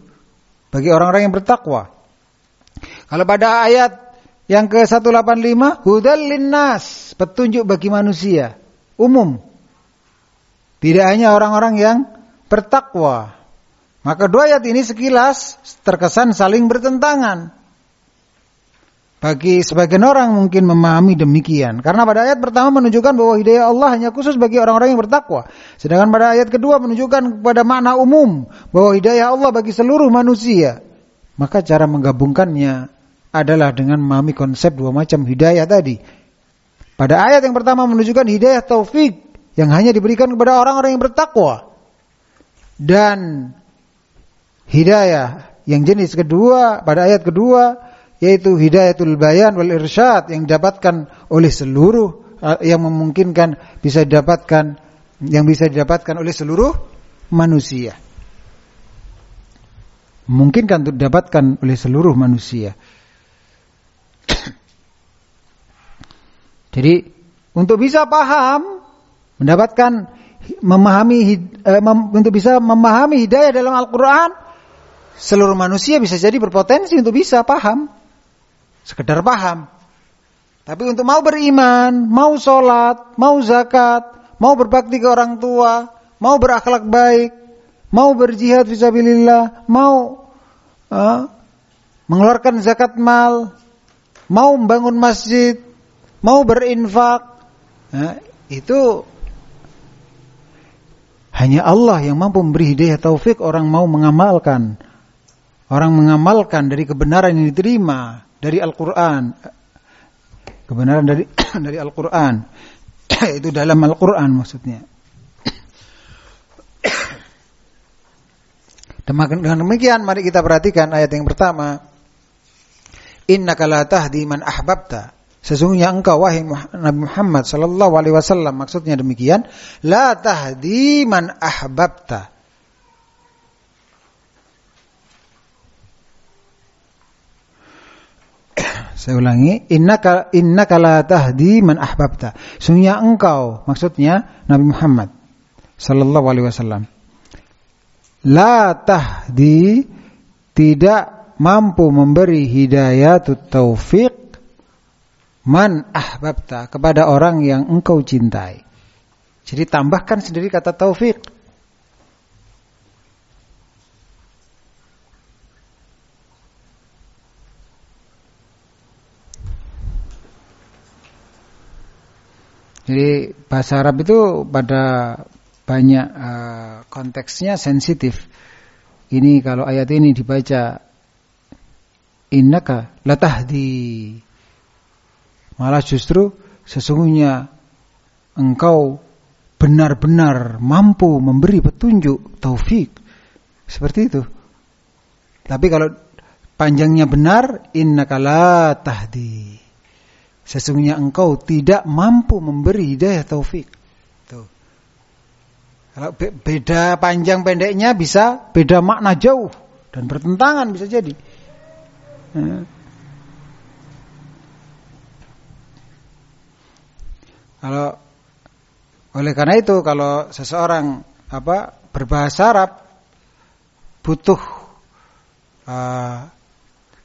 bagi orang-orang yang bertakwa. Kalau pada ayat yang ke-185 hudal linnas, petunjuk bagi manusia umum. Tidak hanya orang-orang yang bertakwa. Maka dua ayat ini sekilas terkesan saling bertentangan. Bagi sebagian orang mungkin memahami demikian. Karena pada ayat pertama menunjukkan bahwa hidayah Allah hanya khusus bagi orang-orang yang bertakwa. Sedangkan pada ayat kedua menunjukkan kepada makna umum bahwa hidayah Allah bagi seluruh manusia. Maka cara menggabungkannya adalah dengan memahami konsep dua macam hidayah tadi. Pada ayat yang pertama menunjukkan hidayah taufik yang hanya diberikan kepada orang-orang yang bertakwa. Dan hidayah yang jenis kedua pada ayat kedua yaitu hidayatul bayan wal irsyad yang didapatkan oleh seluruh eh, yang memungkinkan bisa didapatkan yang bisa didapatkan oleh seluruh manusia. Memungkinkan untuk didapatkan oleh seluruh manusia. Jadi untuk bisa paham, mendapatkan memahami eh, untuk bisa memahami hidayah dalam Al-Qur'an, seluruh manusia bisa jadi berpotensi untuk bisa paham sekedar paham. Tapi untuk mau beriman, mau sholat, mau zakat, mau berbakti ke orang tua, mau berakhlak baik, mau berjihad fisabilillah, mau uh, mengeluarkan zakat mal, mau membangun masjid, mau berinfak, uh, itu hanya Allah yang mampu memberi hidayah taufik orang mau mengamalkan. Orang mengamalkan dari kebenaran yang diterima dari Al-Quran. Kebenaran dari (coughs) dari Al-Quran. (coughs) Itu dalam Al-Quran maksudnya. (coughs) Dengan demikian mari kita perhatikan ayat yang pertama. Innaka la tahdi man ahbabta. Sesungguhnya engkau wahai Nabi Muhammad sallallahu alaihi wasallam maksudnya demikian, la tahdi man ahbabta. Saya ulangi, innaka innaka la tahdi man ahbabta. Sesungguhnya engkau maksudnya Nabi Muhammad sallallahu alaihi wasallam la tahdi tidak mampu memberi hidayah taufik man ahbabta kepada orang yang engkau cintai. Jadi tambahkan sendiri kata taufik. Jadi bahasa Arab itu pada banyak uh, konteksnya sensitif. Ini kalau ayat ini dibaca innaka latahdi malah justru sesungguhnya engkau benar-benar mampu memberi petunjuk taufik seperti itu. Tapi kalau panjangnya benar innaka la tahdi. Sesungguhnya engkau tidak mampu memberi hidayah taufik. Kalau beda panjang pendeknya bisa beda makna jauh dan bertentangan bisa jadi. Ya. Kalau oleh karena itu kalau seseorang apa berbahasa Arab butuh uh,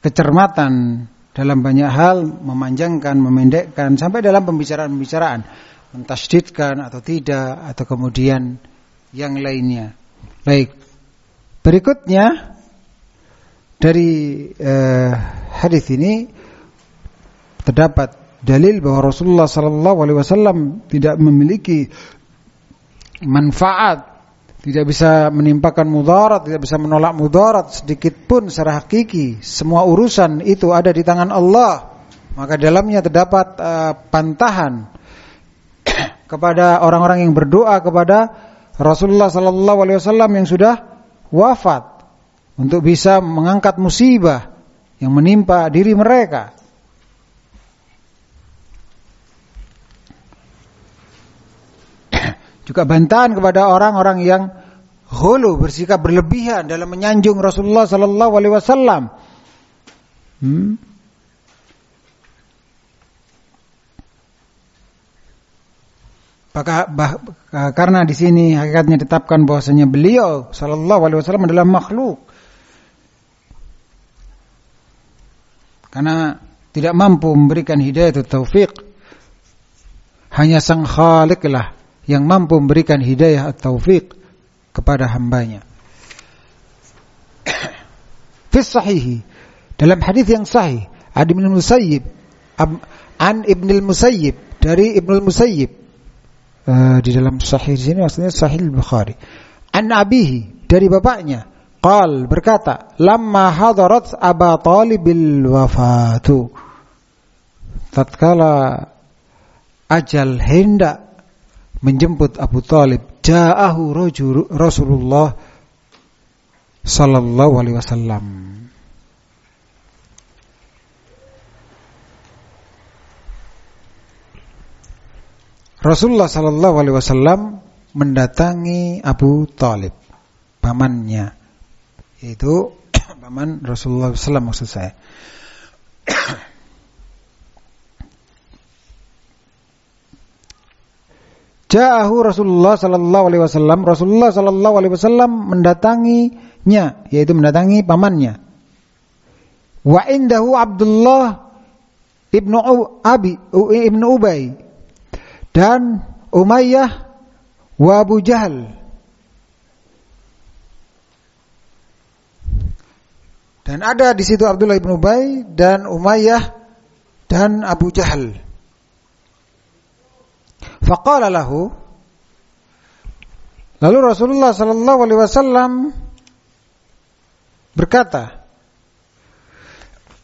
kecermatan dalam banyak hal, memanjangkan, memendekkan sampai dalam pembicaraan-pembicaraan, mentasdidkan atau tidak atau kemudian yang lainnya. Baik. Berikutnya dari uh, hadis ini terdapat dalil bahwa Rasulullah sallallahu alaihi wasallam tidak memiliki manfaat, tidak bisa menimpakan mudarat, tidak bisa menolak mudarat sedikit pun secara hakiki. Semua urusan itu ada di tangan Allah. Maka dalamnya terdapat uh, pantahan (clears throat) kepada orang-orang yang berdoa kepada Rasulullah sallallahu alaihi wasallam yang sudah wafat untuk bisa mengangkat musibah yang menimpa diri mereka. Juga bantahan kepada orang-orang yang hulu bersikap berlebihan dalam menyanjung Rasulullah sallallahu alaihi wasallam. Hmm? Bah, karena di sini hakikatnya ditetapkan bahwasanya beliau sallallahu alaihi wasallam adalah makhluk. Karena tidak mampu memberikan hidayah atau taufik. Hanya sang Khalik lah yang mampu memberikan hidayah atau taufik kepada hambanya. (clears throat) Fi sahihi dalam hadis yang sahih Adi bin Musayyib an Ibn Musayyib dari Ibn Musayyib uh, di dalam sahih di sini maksudnya sahih Bukhari. An abihi dari bapaknya qal berkata lamma hadarat Aba Talibil wafatu tatkala ajal hendak menjemput Abu Talib ja'ahu Rasulullah sallallahu alaihi wasallam Rasulullah Sallallahu Alaihi Wasallam mendatangi Abu Talib, pamannya, itu (coughs) paman Rasulullah SAW maksud saya. (coughs) Ja'ahu Rasulullah sallallahu alaihi wasallam, Rasulullah sallallahu alaihi wasallam mendatanginya, yaitu mendatangi pamannya. Wa indahu Abdullah ibnu Abi ibnu Ubay dan Umayyah wa Abu Jahal. Dan ada di situ Abdullah ibnu Ubay dan Umayyah dan Abu Jahal. Faqala lahu Lalu Rasulullah sallallahu alaihi wasallam berkata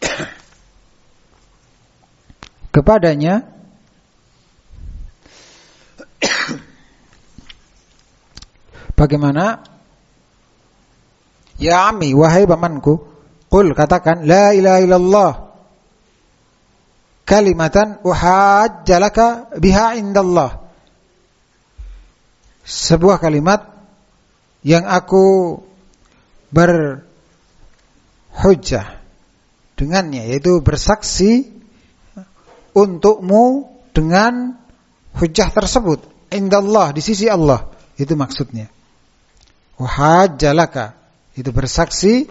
(coughs) kepadanya (coughs) Bagaimana? Ya ami, wahai pamanku, qul katakan la ilaha illallah kalimatan uhajjalaka biha indallah. Sebuah kalimat yang aku berhujjah dengannya yaitu bersaksi untukmu dengan hujjah tersebut. Indallah di sisi Allah itu maksudnya. Wahajjalaka itu bersaksi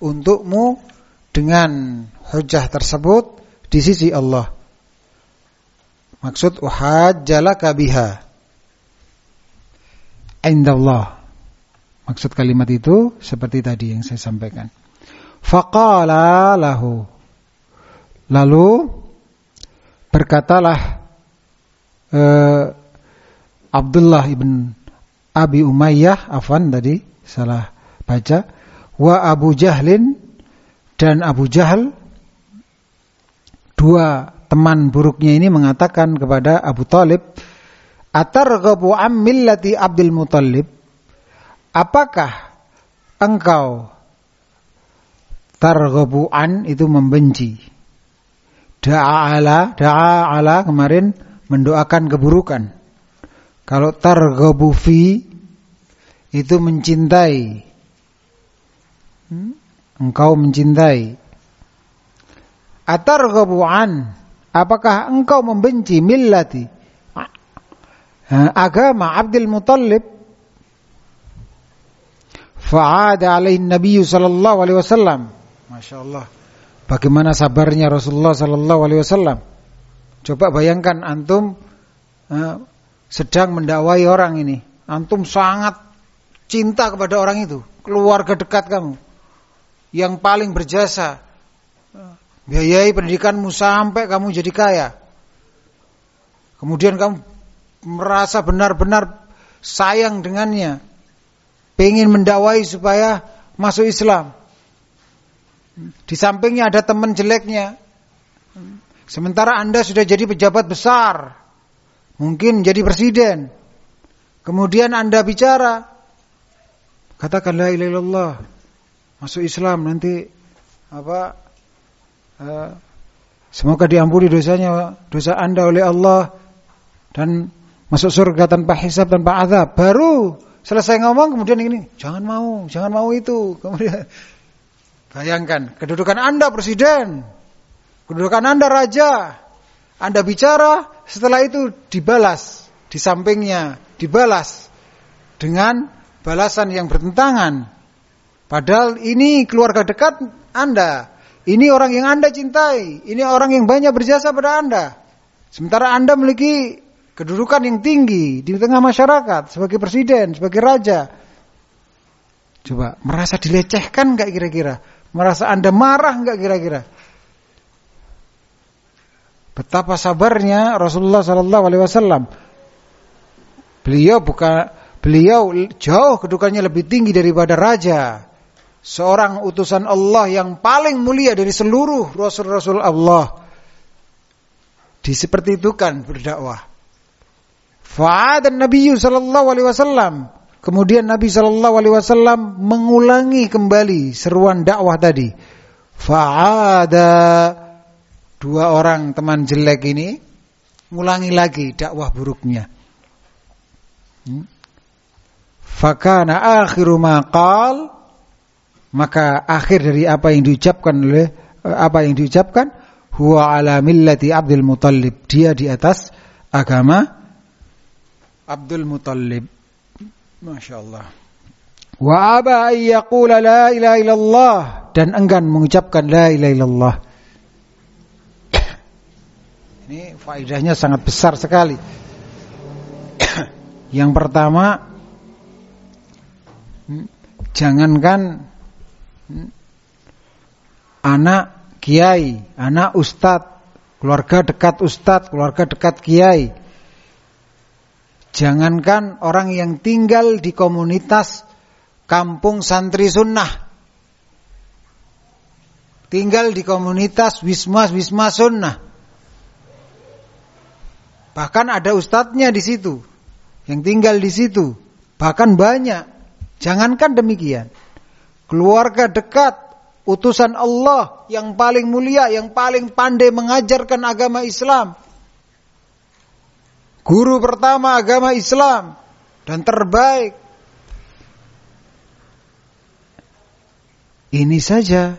untukmu dengan hujah tersebut di sisi Allah. Maksud wahajjalaka biha indallah. Maksud kalimat itu seperti tadi yang saya sampaikan. Faqala lahu. Lalu berkatalah uh, Abdullah ibn Abi Umayyah afan tadi salah baca wa Abu Jahlin dan Abu Jahal dua teman buruknya ini mengatakan kepada Abu Talib atarghabu am millati Abdul Muttalib apakah engkau targhabu an itu membenci da'ala da'ala kemarin mendoakan keburukan kalau targhabu fi itu mencintai. Hmm? Engkau mencintai. Atarghabu an. Apakah engkau membenci millati? Agama Abdul Muttalib. Fa'ada alaihi Nabi sallallahu alaihi wasallam. Masya Allah bagaimana sabarnya Rasulullah sallallahu alaihi wasallam? Coba bayangkan antum sedang mendakwai orang ini. Antum sangat cinta kepada orang itu, keluarga dekat kamu. Yang paling berjasa. Biayai pendidikanmu sampai kamu jadi kaya. Kemudian kamu merasa benar-benar sayang dengannya. Pengen mendakwai supaya masuk Islam. Di sampingnya ada teman jeleknya. Sementara Anda sudah jadi pejabat besar. Mungkin jadi presiden. Kemudian Anda bicara, Katakan la. Masuk Islam nanti apa semoga diampuni dosanya dosa Anda oleh Allah dan masuk surga tanpa hisab tanpa azab. Baru selesai ngomong kemudian ini jangan mau, jangan mau itu. (laughs) Kemudian bayangkan kedudukan Anda presiden, kedudukan Anda raja. Anda bicara, setelah itu dibalas di sampingnya, dibalas dengan balasan yang bertentangan. Padahal ini keluarga dekat Anda. Ini orang yang Anda cintai. Ini orang yang banyak berjasa pada Anda. Sementara Anda memiliki kedudukan yang tinggi di tengah masyarakat sebagai presiden, sebagai raja. Coba merasa dilecehkan nggak kira-kira? Merasa Anda marah nggak kira-kira? Betapa sabarnya Rasulullah Sallallahu Alaihi Wasallam. Beliau bukan Beliau jauh kedudukannya lebih tinggi daripada raja. Seorang utusan Allah yang paling mulia dari seluruh rasul-rasul Allah. Di seperti itu kan berdakwah. Fa'adan Nabi sallallahu alaihi wasallam. Kemudian Nabi sallallahu alaihi wasallam mengulangi kembali seruan dakwah tadi. Fa'ada dua orang teman jelek ini mengulangi lagi dakwah buruknya. Hmm? Fakana akhiru maqal maka akhir dari apa yang diucapkan oleh eh, apa yang diucapkan huwa ala millati Abdul Muttalib. Dia di atas agama Abdul Muttalib. Masya Allah wa aba yaqula la ilaha illallah. Dan enggan mengucapkan la ilaha illallah. (coughs) Ini faedahnya sangat besar sekali. (coughs) Yang pertama jangankan anak kiai, anak ustadz, keluarga dekat ustadz, keluarga dekat kiai. Jangankan orang yang tinggal di komunitas kampung santri sunnah. Tinggal di komunitas wisma-wisma sunnah. Bahkan ada ustadznya di situ. Yang tinggal di situ. Bahkan banyak. Jangankan demikian. Keluarga dekat utusan Allah yang paling mulia, yang paling pandai mengajarkan agama Islam guru pertama agama Islam dan terbaik. Ini saja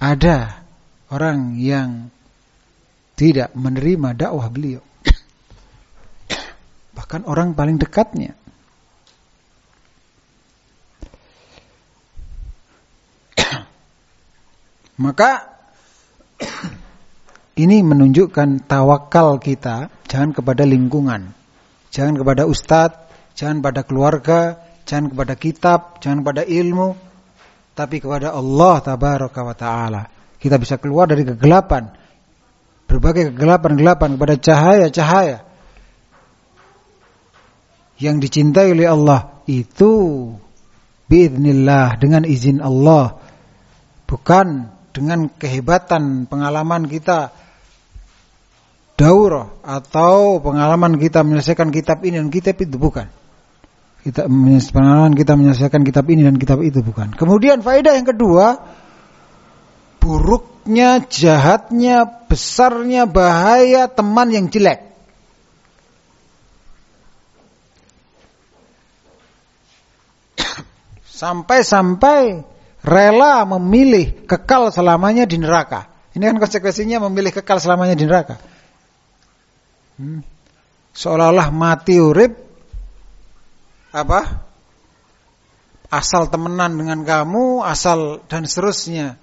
ada orang yang tidak menerima dakwah beliau. Bahkan orang paling dekatnya. Maka ini menunjukkan tawakal kita jangan kepada lingkungan, jangan kepada ustadz, jangan pada keluarga, jangan kepada kitab, jangan kepada ilmu, tapi kepada Allah tabaraka wa taala. Kita bisa keluar dari kegelapan, berbagai kegelapan-kegelapan kepada cahaya-cahaya yang dicintai oleh Allah. Itu biidnillah dengan izin Allah. Bukan dengan kehebatan pengalaman kita daurah atau pengalaman kita menyelesaikan kitab ini dan kitab itu bukan. Kita pengalaman kita menyelesaikan kitab ini dan kitab itu bukan. Kemudian faedah yang kedua, buruknya, jahatnya, besarnya bahaya teman yang jelek. (coughs) Sampai-sampai rela memilih kekal selamanya di neraka. Ini kan konsekuensinya memilih kekal selamanya di neraka. Hmm. Seolah-olah mati urip apa? Asal temenan dengan kamu, asal dan seterusnya.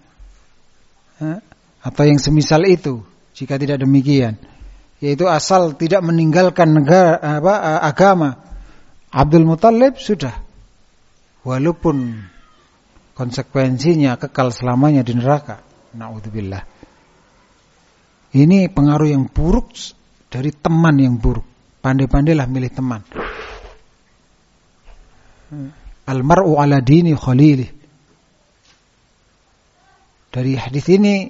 Atau yang semisal itu, jika tidak demikian. Yaitu asal tidak meninggalkan negara apa agama. Abdul Muthalib sudah walaupun konsekuensinya kekal selamanya di neraka. Nauzubillah. Ini pengaruh yang buruk dari teman yang buruk. Pandai-pandailah milih teman. Almaru ala dini khalili. Dari hadis ini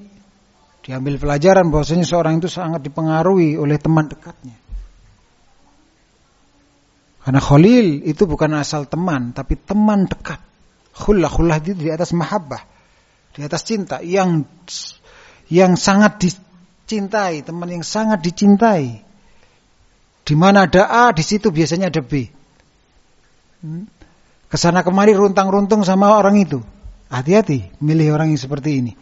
diambil pelajaran bahwasanya seorang itu sangat dipengaruhi oleh teman dekatnya. Karena khalil itu bukan asal teman, tapi teman dekat. Khullah, khullah itu di atas mahabbah. Di atas cinta yang yang sangat dicintai, teman yang sangat dicintai. Di mana ada A, di situ biasanya ada B. Hmm? Ke sana kemari runtang-runtung sama orang itu. Hati-hati milih orang yang seperti ini.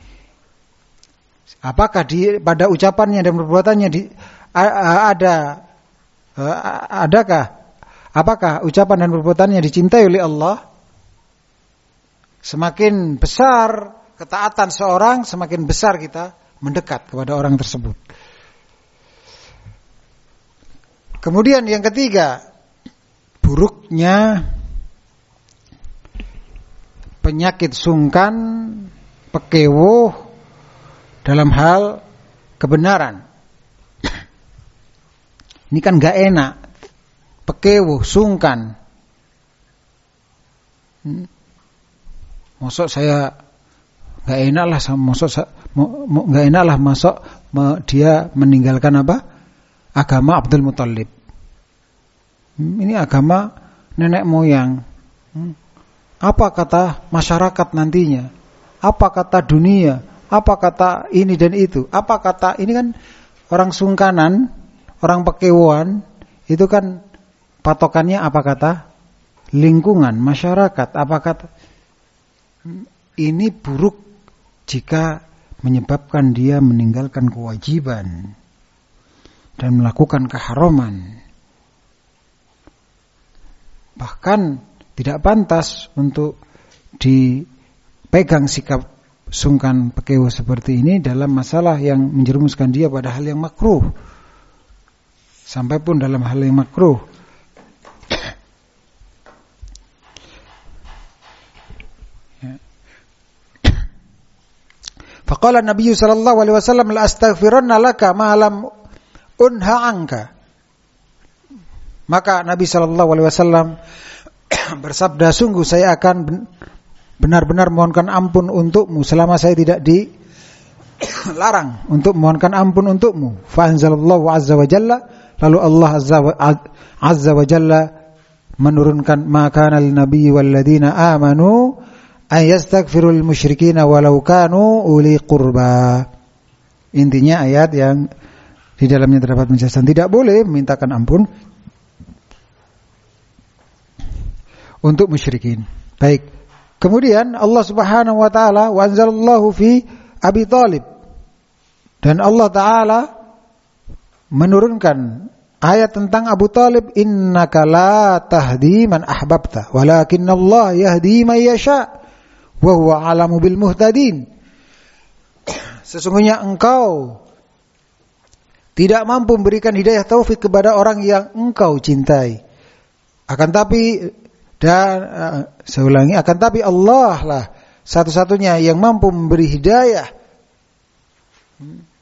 Apakah di pada ucapannya dan perbuatannya di, ada adakah apakah ucapan dan perbuatannya dicintai oleh Allah? Semakin besar ketaatan seorang, semakin besar kita mendekat kepada orang tersebut. Kemudian yang ketiga, buruknya penyakit sungkan, pekewo dalam hal kebenaran. (clears throat) Ini kan gak enak, pekewo, sungkan. Hmm. Masuk saya gak enak lah, masuk nggak enak lah masuk dia meninggalkan apa? Agama Abdul Muthalib. Hmm, ini agama nenek moyang. Hmm. apa kata masyarakat nantinya? Apa kata dunia? Apa kata ini dan itu? Apa kata ini kan orang sungkanan orang pekewan itu kan patokannya apa kata? Lingkungan masyarakat. Apa kata ini buruk jika menyebabkan dia meninggalkan kewajiban dan melakukan keharaman. Bahkan tidak pantas untuk dipegang sikap sungkan pekewo seperti ini dalam masalah yang menjerumuskan dia pada hal yang makruh. Sampai pun dalam hal yang makruh Faqala Nabi sallallahu alaihi wasallam la astaghfiranna laka ma lam unha anka. Maka Nabi sallallahu alaihi wasallam (clears throat) bersabda, sungguh saya akan benar-benar mohonkan ampun untukmu selama saya tidak dilarang (clears throat) untuk mohonkan ampun untukmu. Fa anzalallahu azza wa jalla lalu Allah azza wa, azza wa jalla menurunkan maka nabi wal ladina amanu ayastaghfirul musyrikina walau kanu uli qurba. Intinya ayat yang di dalamnya terdapat penjelasan tidak boleh memintakan ampun untuk musyrikin. Baik. Kemudian Allah Subhanahu wa taala wa anzalallahu fi Abi Thalib. Dan Allah taala menurunkan ayat tentang Abu Talib innaka la tahdi man ahbabta walakinnallaha yahdi man yasha wa huwa alamu bil muhtadin. Sesungguhnya engkau tidak mampu memberikan hidayah taufik kepada orang yang engkau cintai. Akan tapi dan uh, saya ulangi akan tapi Allah lah satu-satunya yang mampu memberi hidayah.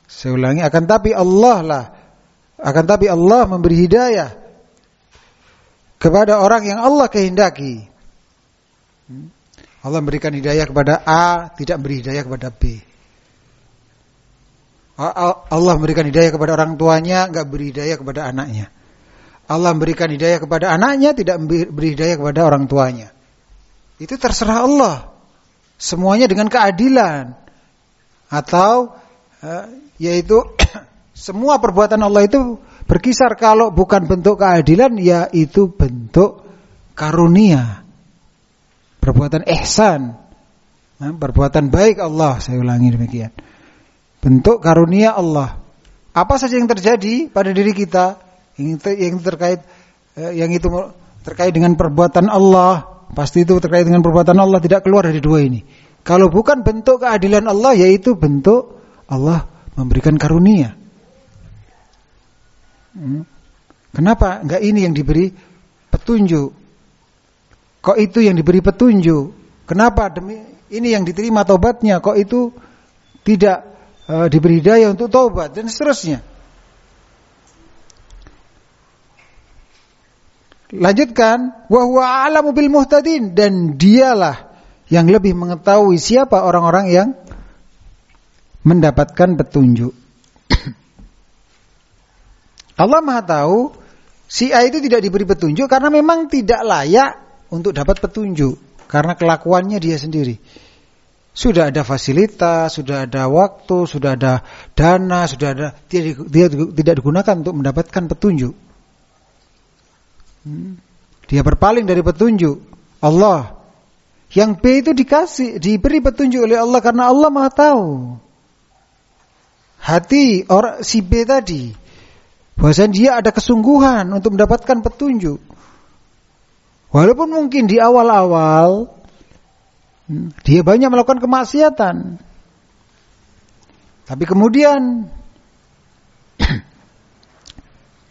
Saya ulangi akan tapi Allah lah akan tapi Allah memberi hidayah kepada orang yang Allah kehendaki. Allah memberikan hidayah kepada A, tidak memberi hidayah kepada B. Allah memberikan hidayah kepada orang tuanya, enggak beri hidayah kepada anaknya. Allah memberikan hidayah kepada anaknya, tidak beri hidayah kepada orang tuanya. Itu terserah Allah. Semuanya dengan keadilan. Atau eh, yaitu (clears throat) semua perbuatan Allah itu berkisar kalau bukan bentuk keadilan ya itu bentuk karunia perbuatan ihsan, nah, perbuatan baik Allah, saya ulangi demikian. Bentuk karunia Allah. Apa saja yang terjadi pada diri kita yang, yang terkait eh, yang itu terkait dengan perbuatan Allah, pasti itu terkait dengan perbuatan Allah tidak keluar dari dua ini. Kalau bukan bentuk keadilan Allah yaitu bentuk Allah memberikan karunia. Hmm. Kenapa enggak ini yang diberi petunjuk? Kok itu yang diberi petunjuk? Kenapa demi ini yang diterima tobatnya? Kok itu tidak e, diberi daya untuk tobat dan seterusnya? Lanjutkan, wa huwa a'lamu muhtadin dan dialah yang lebih mengetahui siapa orang-orang yang mendapatkan petunjuk. (coughs) Allah Maha tahu si A itu tidak diberi petunjuk karena memang tidak layak untuk dapat petunjuk karena kelakuannya dia sendiri. Sudah ada fasilitas, sudah ada waktu, sudah ada dana, sudah ada dia, dia tidak digunakan untuk mendapatkan petunjuk. Hmm. Dia berpaling dari petunjuk Allah. Yang B itu dikasih, diberi petunjuk oleh Allah karena Allah Maha tahu. Hati orang si B tadi bahwasanya dia ada kesungguhan untuk mendapatkan petunjuk. Walaupun mungkin di awal-awal dia banyak melakukan kemaksiatan. Tapi kemudian (clears throat)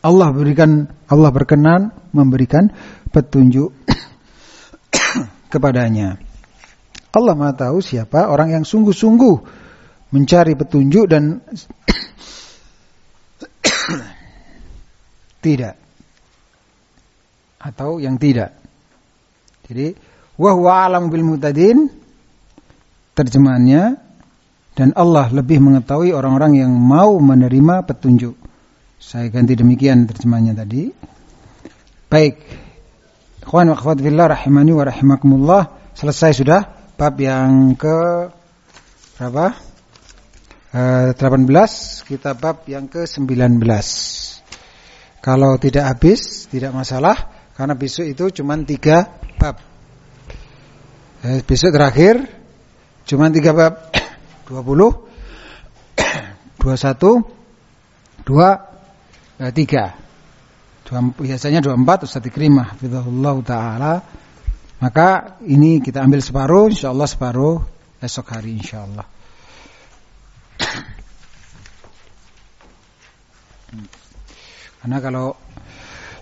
Allah berikan Allah berkenan memberikan petunjuk (clears throat) kepadanya. Allah Maha tahu siapa orang yang sungguh-sungguh mencari petunjuk dan (clears throat) tidak atau yang tidak. Jadi wahwa alam bil mutadin terjemahannya dan Allah lebih mengetahui orang-orang yang mau menerima petunjuk. Saya ganti demikian terjemahannya tadi. Baik. Ikhwan wa fillah rahimani wa rahimakumullah. Selesai sudah bab yang ke berapa? Eh, 18 kita bab yang ke 19. Kalau tidak habis tidak masalah karena besok itu cuma tiga bab. Eh, besok terakhir cuma tiga bab. 20 21 2 eh, 3 dua, biasanya 24 Ustaz Ikrimah hafizahullah taala. Maka ini kita ambil separuh insyaallah separuh esok hari insyaallah. (coughs) Karena kalau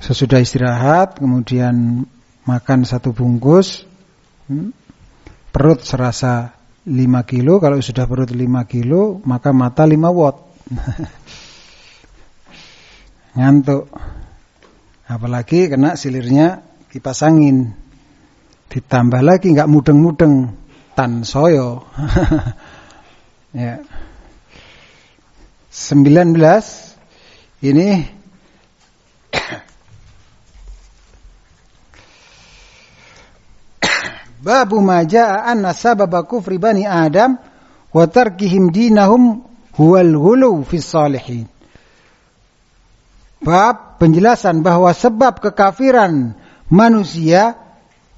sesudah istirahat kemudian makan satu bungkus hmm, perut serasa 5 kilo, kalau sudah perut 5 kilo, maka mata 5 watt. (laughs) Ngantuk. Apalagi kena silirnya kipas angin. Ditambah lagi nggak mudeng-mudeng tan soyo. (laughs) ya. 19 ini Babu majaa anna sababa kufri bani Adam wa tarkihim dinahum huwal ghulu fi salihin. Bab penjelasan bahwa sebab kekafiran manusia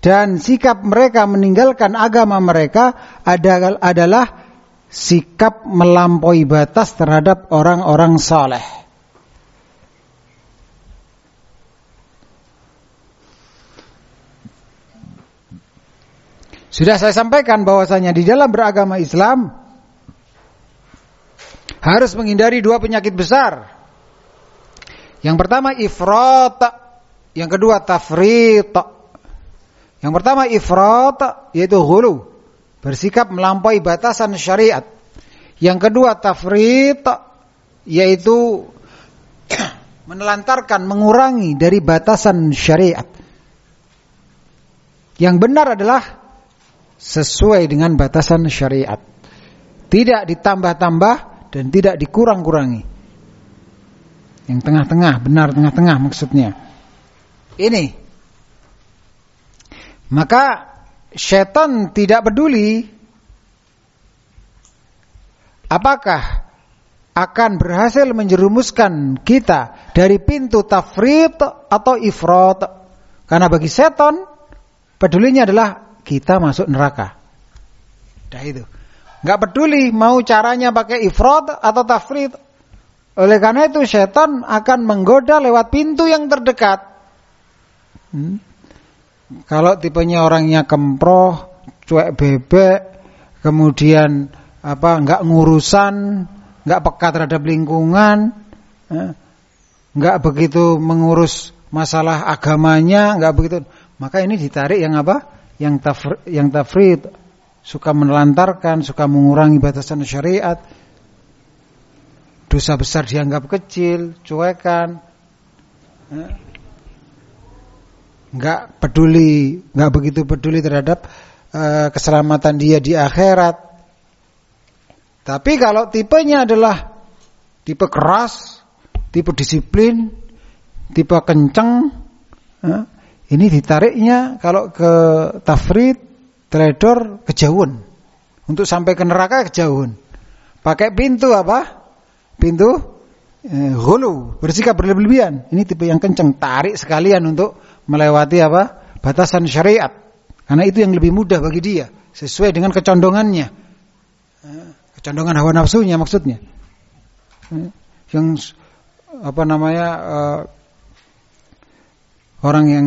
dan sikap mereka meninggalkan agama mereka adalah sikap melampaui batas terhadap orang-orang saleh. Sudah saya sampaikan bahwasanya di dalam beragama Islam harus menghindari dua penyakit besar. Yang pertama ifrat, yang kedua tafrit. Yang pertama ifrat yaitu hulu, bersikap melampaui batasan syariat. Yang kedua tafrit yaitu (clears throat) menelantarkan, mengurangi dari batasan syariat. Yang benar adalah sesuai dengan batasan syariat. Tidak ditambah-tambah dan tidak dikurang-kurangi. Yang tengah-tengah, benar tengah-tengah maksudnya. Ini. Maka setan tidak peduli apakah akan berhasil menjerumuskan kita dari pintu tafrid atau ifrat. Karena bagi setan pedulinya adalah kita masuk neraka. Dah itu. Nggak peduli mau caranya pakai ifrad atau tafrid. Oleh karena itu setan akan menggoda lewat pintu yang terdekat. Hmm. Kalau tipenya orangnya kemproh, cuek bebek, kemudian apa nggak ngurusan, nggak peka terhadap lingkungan, eh, nggak begitu mengurus masalah agamanya, nggak begitu, maka ini ditarik yang apa? Yang tafr, yang tafrid suka menelantarkan, suka mengurangi batasan syariat. Dosa besar dianggap kecil, cuekan. Enggak peduli, enggak begitu peduli terhadap uh, keselamatan dia di akhirat. Tapi kalau tipenya adalah tipe keras, tipe disiplin, tipe kenceng, uh, ini ditariknya kalau ke tafrid, teledor, kejauhan. Untuk sampai ke neraka kejauhan. Pakai pintu apa? Pintu eh, hulu, bersikap berlebihan. Ini tipe yang kenceng, tarik sekalian untuk melewati apa? Batasan syariat. Karena itu yang lebih mudah bagi dia, sesuai dengan kecondongannya. Eh, kecondongan hawa nafsunya maksudnya. Eh, yang apa namanya uh, orang yang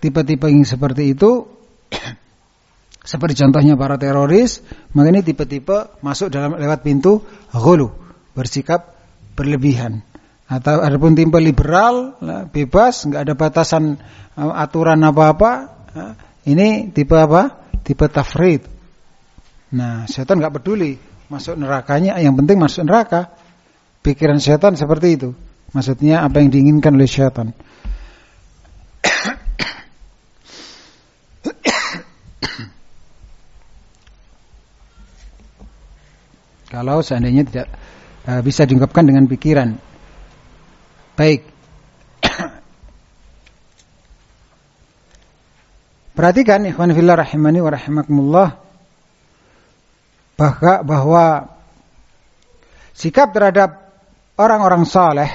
tipe-tipe yang seperti itu (clears throat) seperti contohnya para teroris, maka ini tipe-tipe masuk dalam lewat pintu ghulu, bersikap berlebihan. Atau adapun tipe liberal, bebas, nggak ada batasan uh, aturan apa-apa. Ini tipe apa? Tipe tafrid. Nah, setan nggak peduli masuk nerakanya, yang penting masuk neraka. Pikiran setan seperti itu. Maksudnya apa yang diinginkan oleh setan. Kalau seandainya tidak uh, bisa diungkapkan dengan pikiran. Baik. (coughs) Perhatikan ikhwan fillah rahimani wa rahimakumullah bahwa, bahwa sikap terhadap orang-orang saleh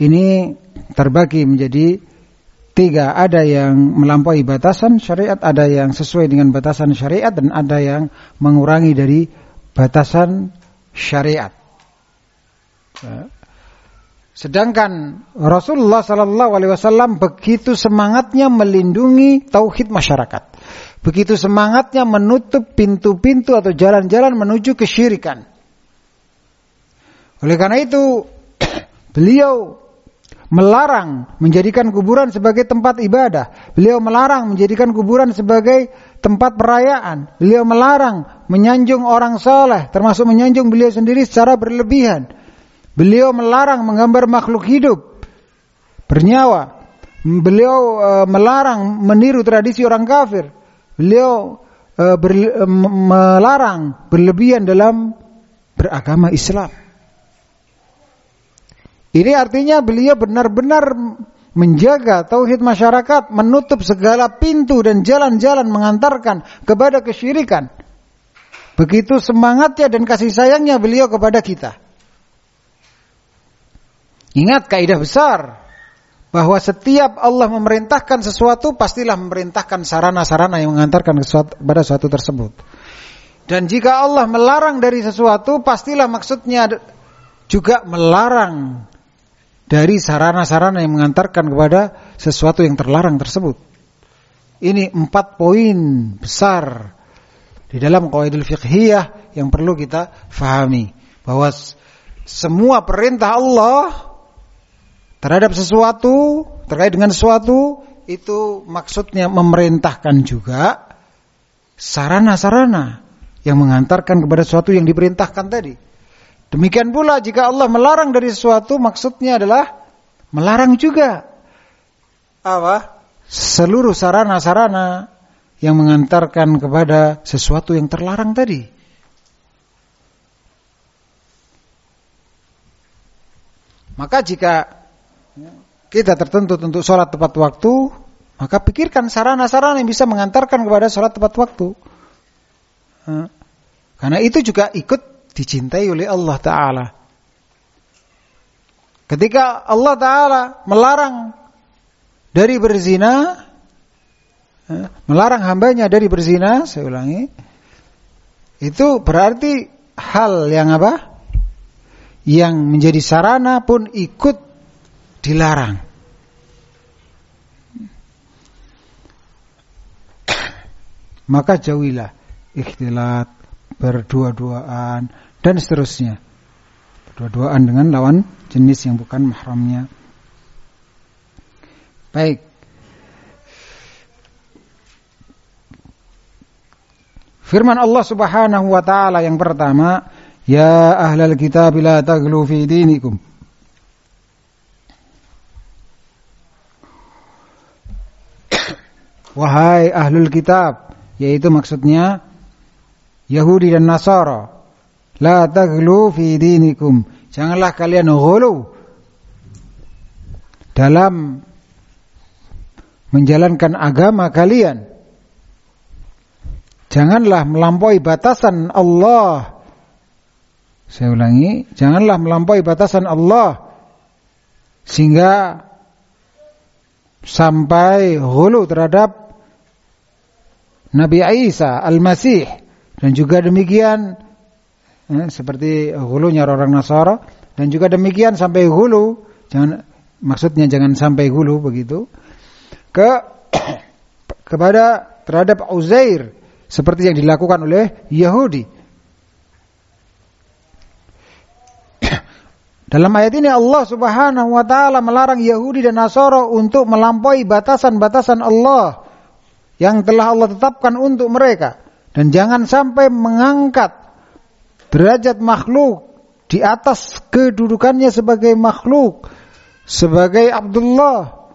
ini terbagi menjadi tiga. Ada yang melampaui batasan syariat, ada yang sesuai dengan batasan syariat, dan ada yang mengurangi dari batasan syariat. Ya. Sedangkan Rasulullah Sallallahu Alaihi Wasallam begitu semangatnya melindungi tauhid masyarakat, begitu semangatnya menutup pintu-pintu atau jalan-jalan menuju kesyirikan. Oleh karena itu (clears throat) beliau melarang menjadikan kuburan sebagai tempat ibadah. Beliau melarang menjadikan kuburan sebagai tempat perayaan. Beliau melarang menyanjung orang soleh, termasuk menyanjung beliau sendiri secara berlebihan. Beliau melarang menggambar makhluk hidup bernyawa. Beliau e, melarang meniru tradisi orang kafir. Beliau e, ber, e, melarang berlebihan dalam beragama Islam. Ini artinya beliau benar-benar menjaga tauhid masyarakat, menutup segala pintu dan jalan-jalan mengantarkan kepada kesyirikan. Begitu semangatnya dan kasih sayangnya beliau kepada kita. Ingat kaidah besar bahwa setiap Allah memerintahkan sesuatu pastilah memerintahkan sarana-sarana yang mengantarkan kepada sesuatu tersebut. Dan jika Allah melarang dari sesuatu pastilah maksudnya juga melarang dari sarana-sarana yang mengantarkan kepada sesuatu yang terlarang tersebut. Ini empat poin besar di dalam qaidul fiqhiyah yang perlu kita fahami bahwa semua perintah Allah terhadap sesuatu terkait dengan sesuatu itu maksudnya memerintahkan juga sarana-sarana yang mengantarkan kepada sesuatu yang diperintahkan tadi. Demikian pula jika Allah melarang dari sesuatu maksudnya adalah melarang juga apa? Seluruh sarana-sarana yang mengantarkan kepada sesuatu yang terlarang tadi. Maka jika kita tertentu untuk sholat tepat waktu, maka pikirkan sarana-sarana yang bisa mengantarkan kepada sholat tepat waktu. Karena itu juga ikut dicintai oleh Allah Ta'ala. Ketika Allah Ta'ala melarang dari berzina, eh, melarang hambanya dari berzina, saya ulangi, itu berarti hal yang apa? Yang menjadi sarana pun ikut dilarang. (coughs) Maka jauhilah ikhtilat, berdua-duaan, dan seterusnya. Dua-duaan dengan lawan jenis yang bukan mahramnya. Baik. Firman Allah Subhanahu wa taala yang pertama, "Ya ahlal kitab la taghlu fi dinikum." (coughs) Wahai ahlul kitab, yaitu maksudnya Yahudi dan Nasara, La taglu fi dinikum. Janganlah kalian ghulu dalam menjalankan agama kalian. Janganlah melampaui batasan Allah. Saya ulangi, janganlah melampaui batasan Allah sehingga sampai hulu terhadap Nabi Isa Al-Masih dan juga demikian ya, seperti hulunya orang Nasara dan juga demikian sampai hulu. Jangan maksudnya jangan sampai hulu begitu. Ke (coughs) kepada terhadap Uzair seperti yang dilakukan oleh Yahudi. (coughs) Dalam ayat ini Allah Subhanahu wa taala melarang Yahudi dan Nasara untuk melampaui batasan-batasan Allah yang telah Allah tetapkan untuk mereka dan jangan sampai mengangkat derajat makhluk di atas kedudukannya sebagai makhluk, sebagai Abdullah.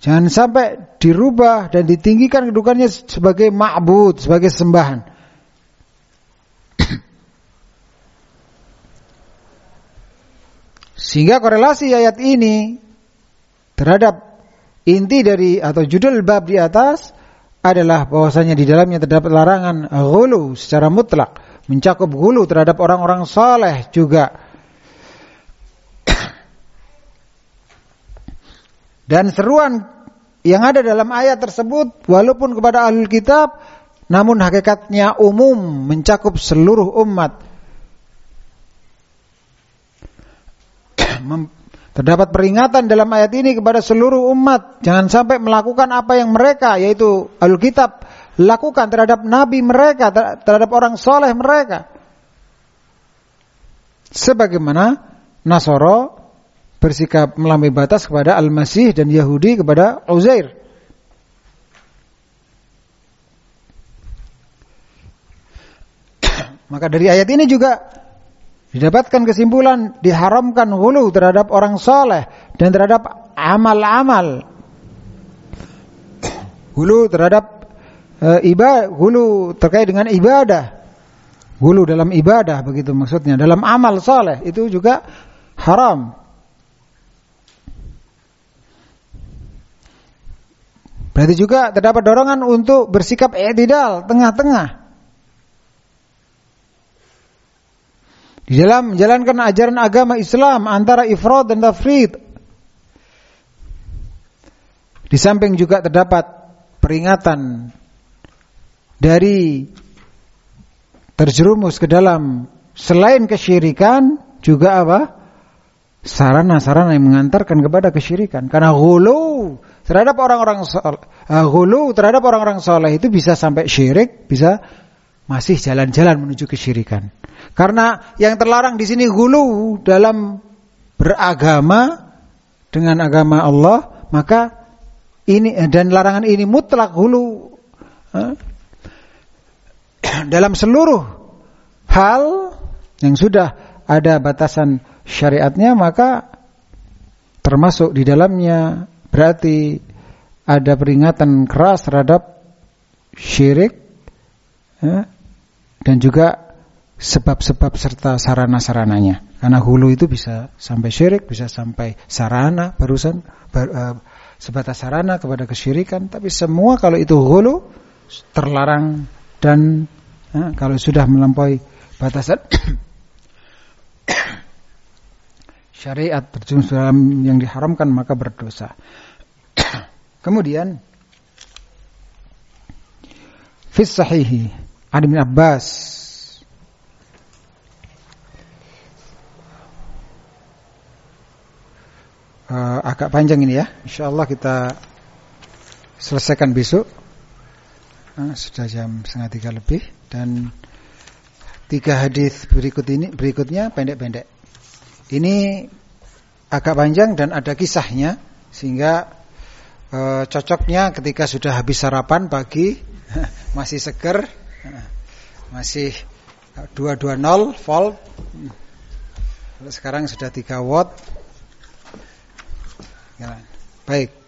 Jangan sampai dirubah dan ditinggikan kedudukannya sebagai ma'bud, sebagai sembahan. (clears throat) Sehingga korelasi ayat ini terhadap inti dari atau judul bab di atas adalah bahwasanya di dalamnya terdapat larangan ghulu secara mutlak mencakup hulu terhadap orang-orang saleh juga. (coughs) Dan seruan yang ada dalam ayat tersebut walaupun kepada ahli kitab namun hakikatnya umum mencakup seluruh umat. (coughs) Terdapat peringatan dalam ayat ini kepada seluruh umat jangan sampai melakukan apa yang mereka yaitu Alkitab lakukan terhadap nabi mereka, terhadap orang soleh mereka. Sebagaimana Nasoro bersikap melampaui batas kepada Al-Masih dan Yahudi kepada Uzair. (coughs) Maka dari ayat ini juga didapatkan kesimpulan diharamkan hulu terhadap orang soleh dan terhadap amal-amal. Hulu terhadap e, ibadah, hulu terkait dengan ibadah. Hulu dalam ibadah begitu maksudnya. Dalam amal soleh itu juga haram. Berarti juga terdapat dorongan untuk bersikap i'tidal, tengah-tengah. Di dalam menjalankan ajaran agama Islam antara ifrad dan tafrid. Di samping juga terdapat peringatan dari terjerumus ke dalam selain kesyirikan juga apa? Sarana-sarana yang mengantarkan kepada kesyirikan. Karena hulu terhadap orang-orang uh, terhadap orang-orang soleh itu bisa sampai syirik, bisa masih jalan-jalan menuju kesyirikan. Karena yang terlarang di sini hulu dalam beragama dengan agama Allah, maka ini dan larangan ini mutlak hulu uh, (clears throat) dalam seluruh hal yang sudah ada batasan syariatnya maka termasuk di dalamnya Berarti ada peringatan keras terhadap syirik ya, dan juga sebab-sebab serta sarana-sarananya. Karena hulu itu bisa sampai syirik, bisa sampai sarana barusan bar, uh, sebatas sarana kepada kesyirikan, tapi semua kalau itu hulu terlarang dan ya, kalau sudah melampaui batasan (coughs) syariat terjun dalam yang diharamkan maka berdosa. (coughs) Kemudian fi sahihi Ali bin Abbas uh, agak panjang ini ya. Insyaallah kita selesaikan besok. Uh, sudah jam setengah tiga lebih dan tiga hadis berikut ini berikutnya pendek-pendek. Ini agak panjang dan ada kisahnya sehingga e, cocoknya ketika sudah habis sarapan pagi (laughs) masih seger masih 220 volt sekarang sudah 3 watt ya. baik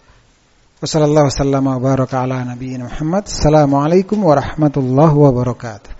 Wassalamualaikum warahmatullahi wabarakatuh.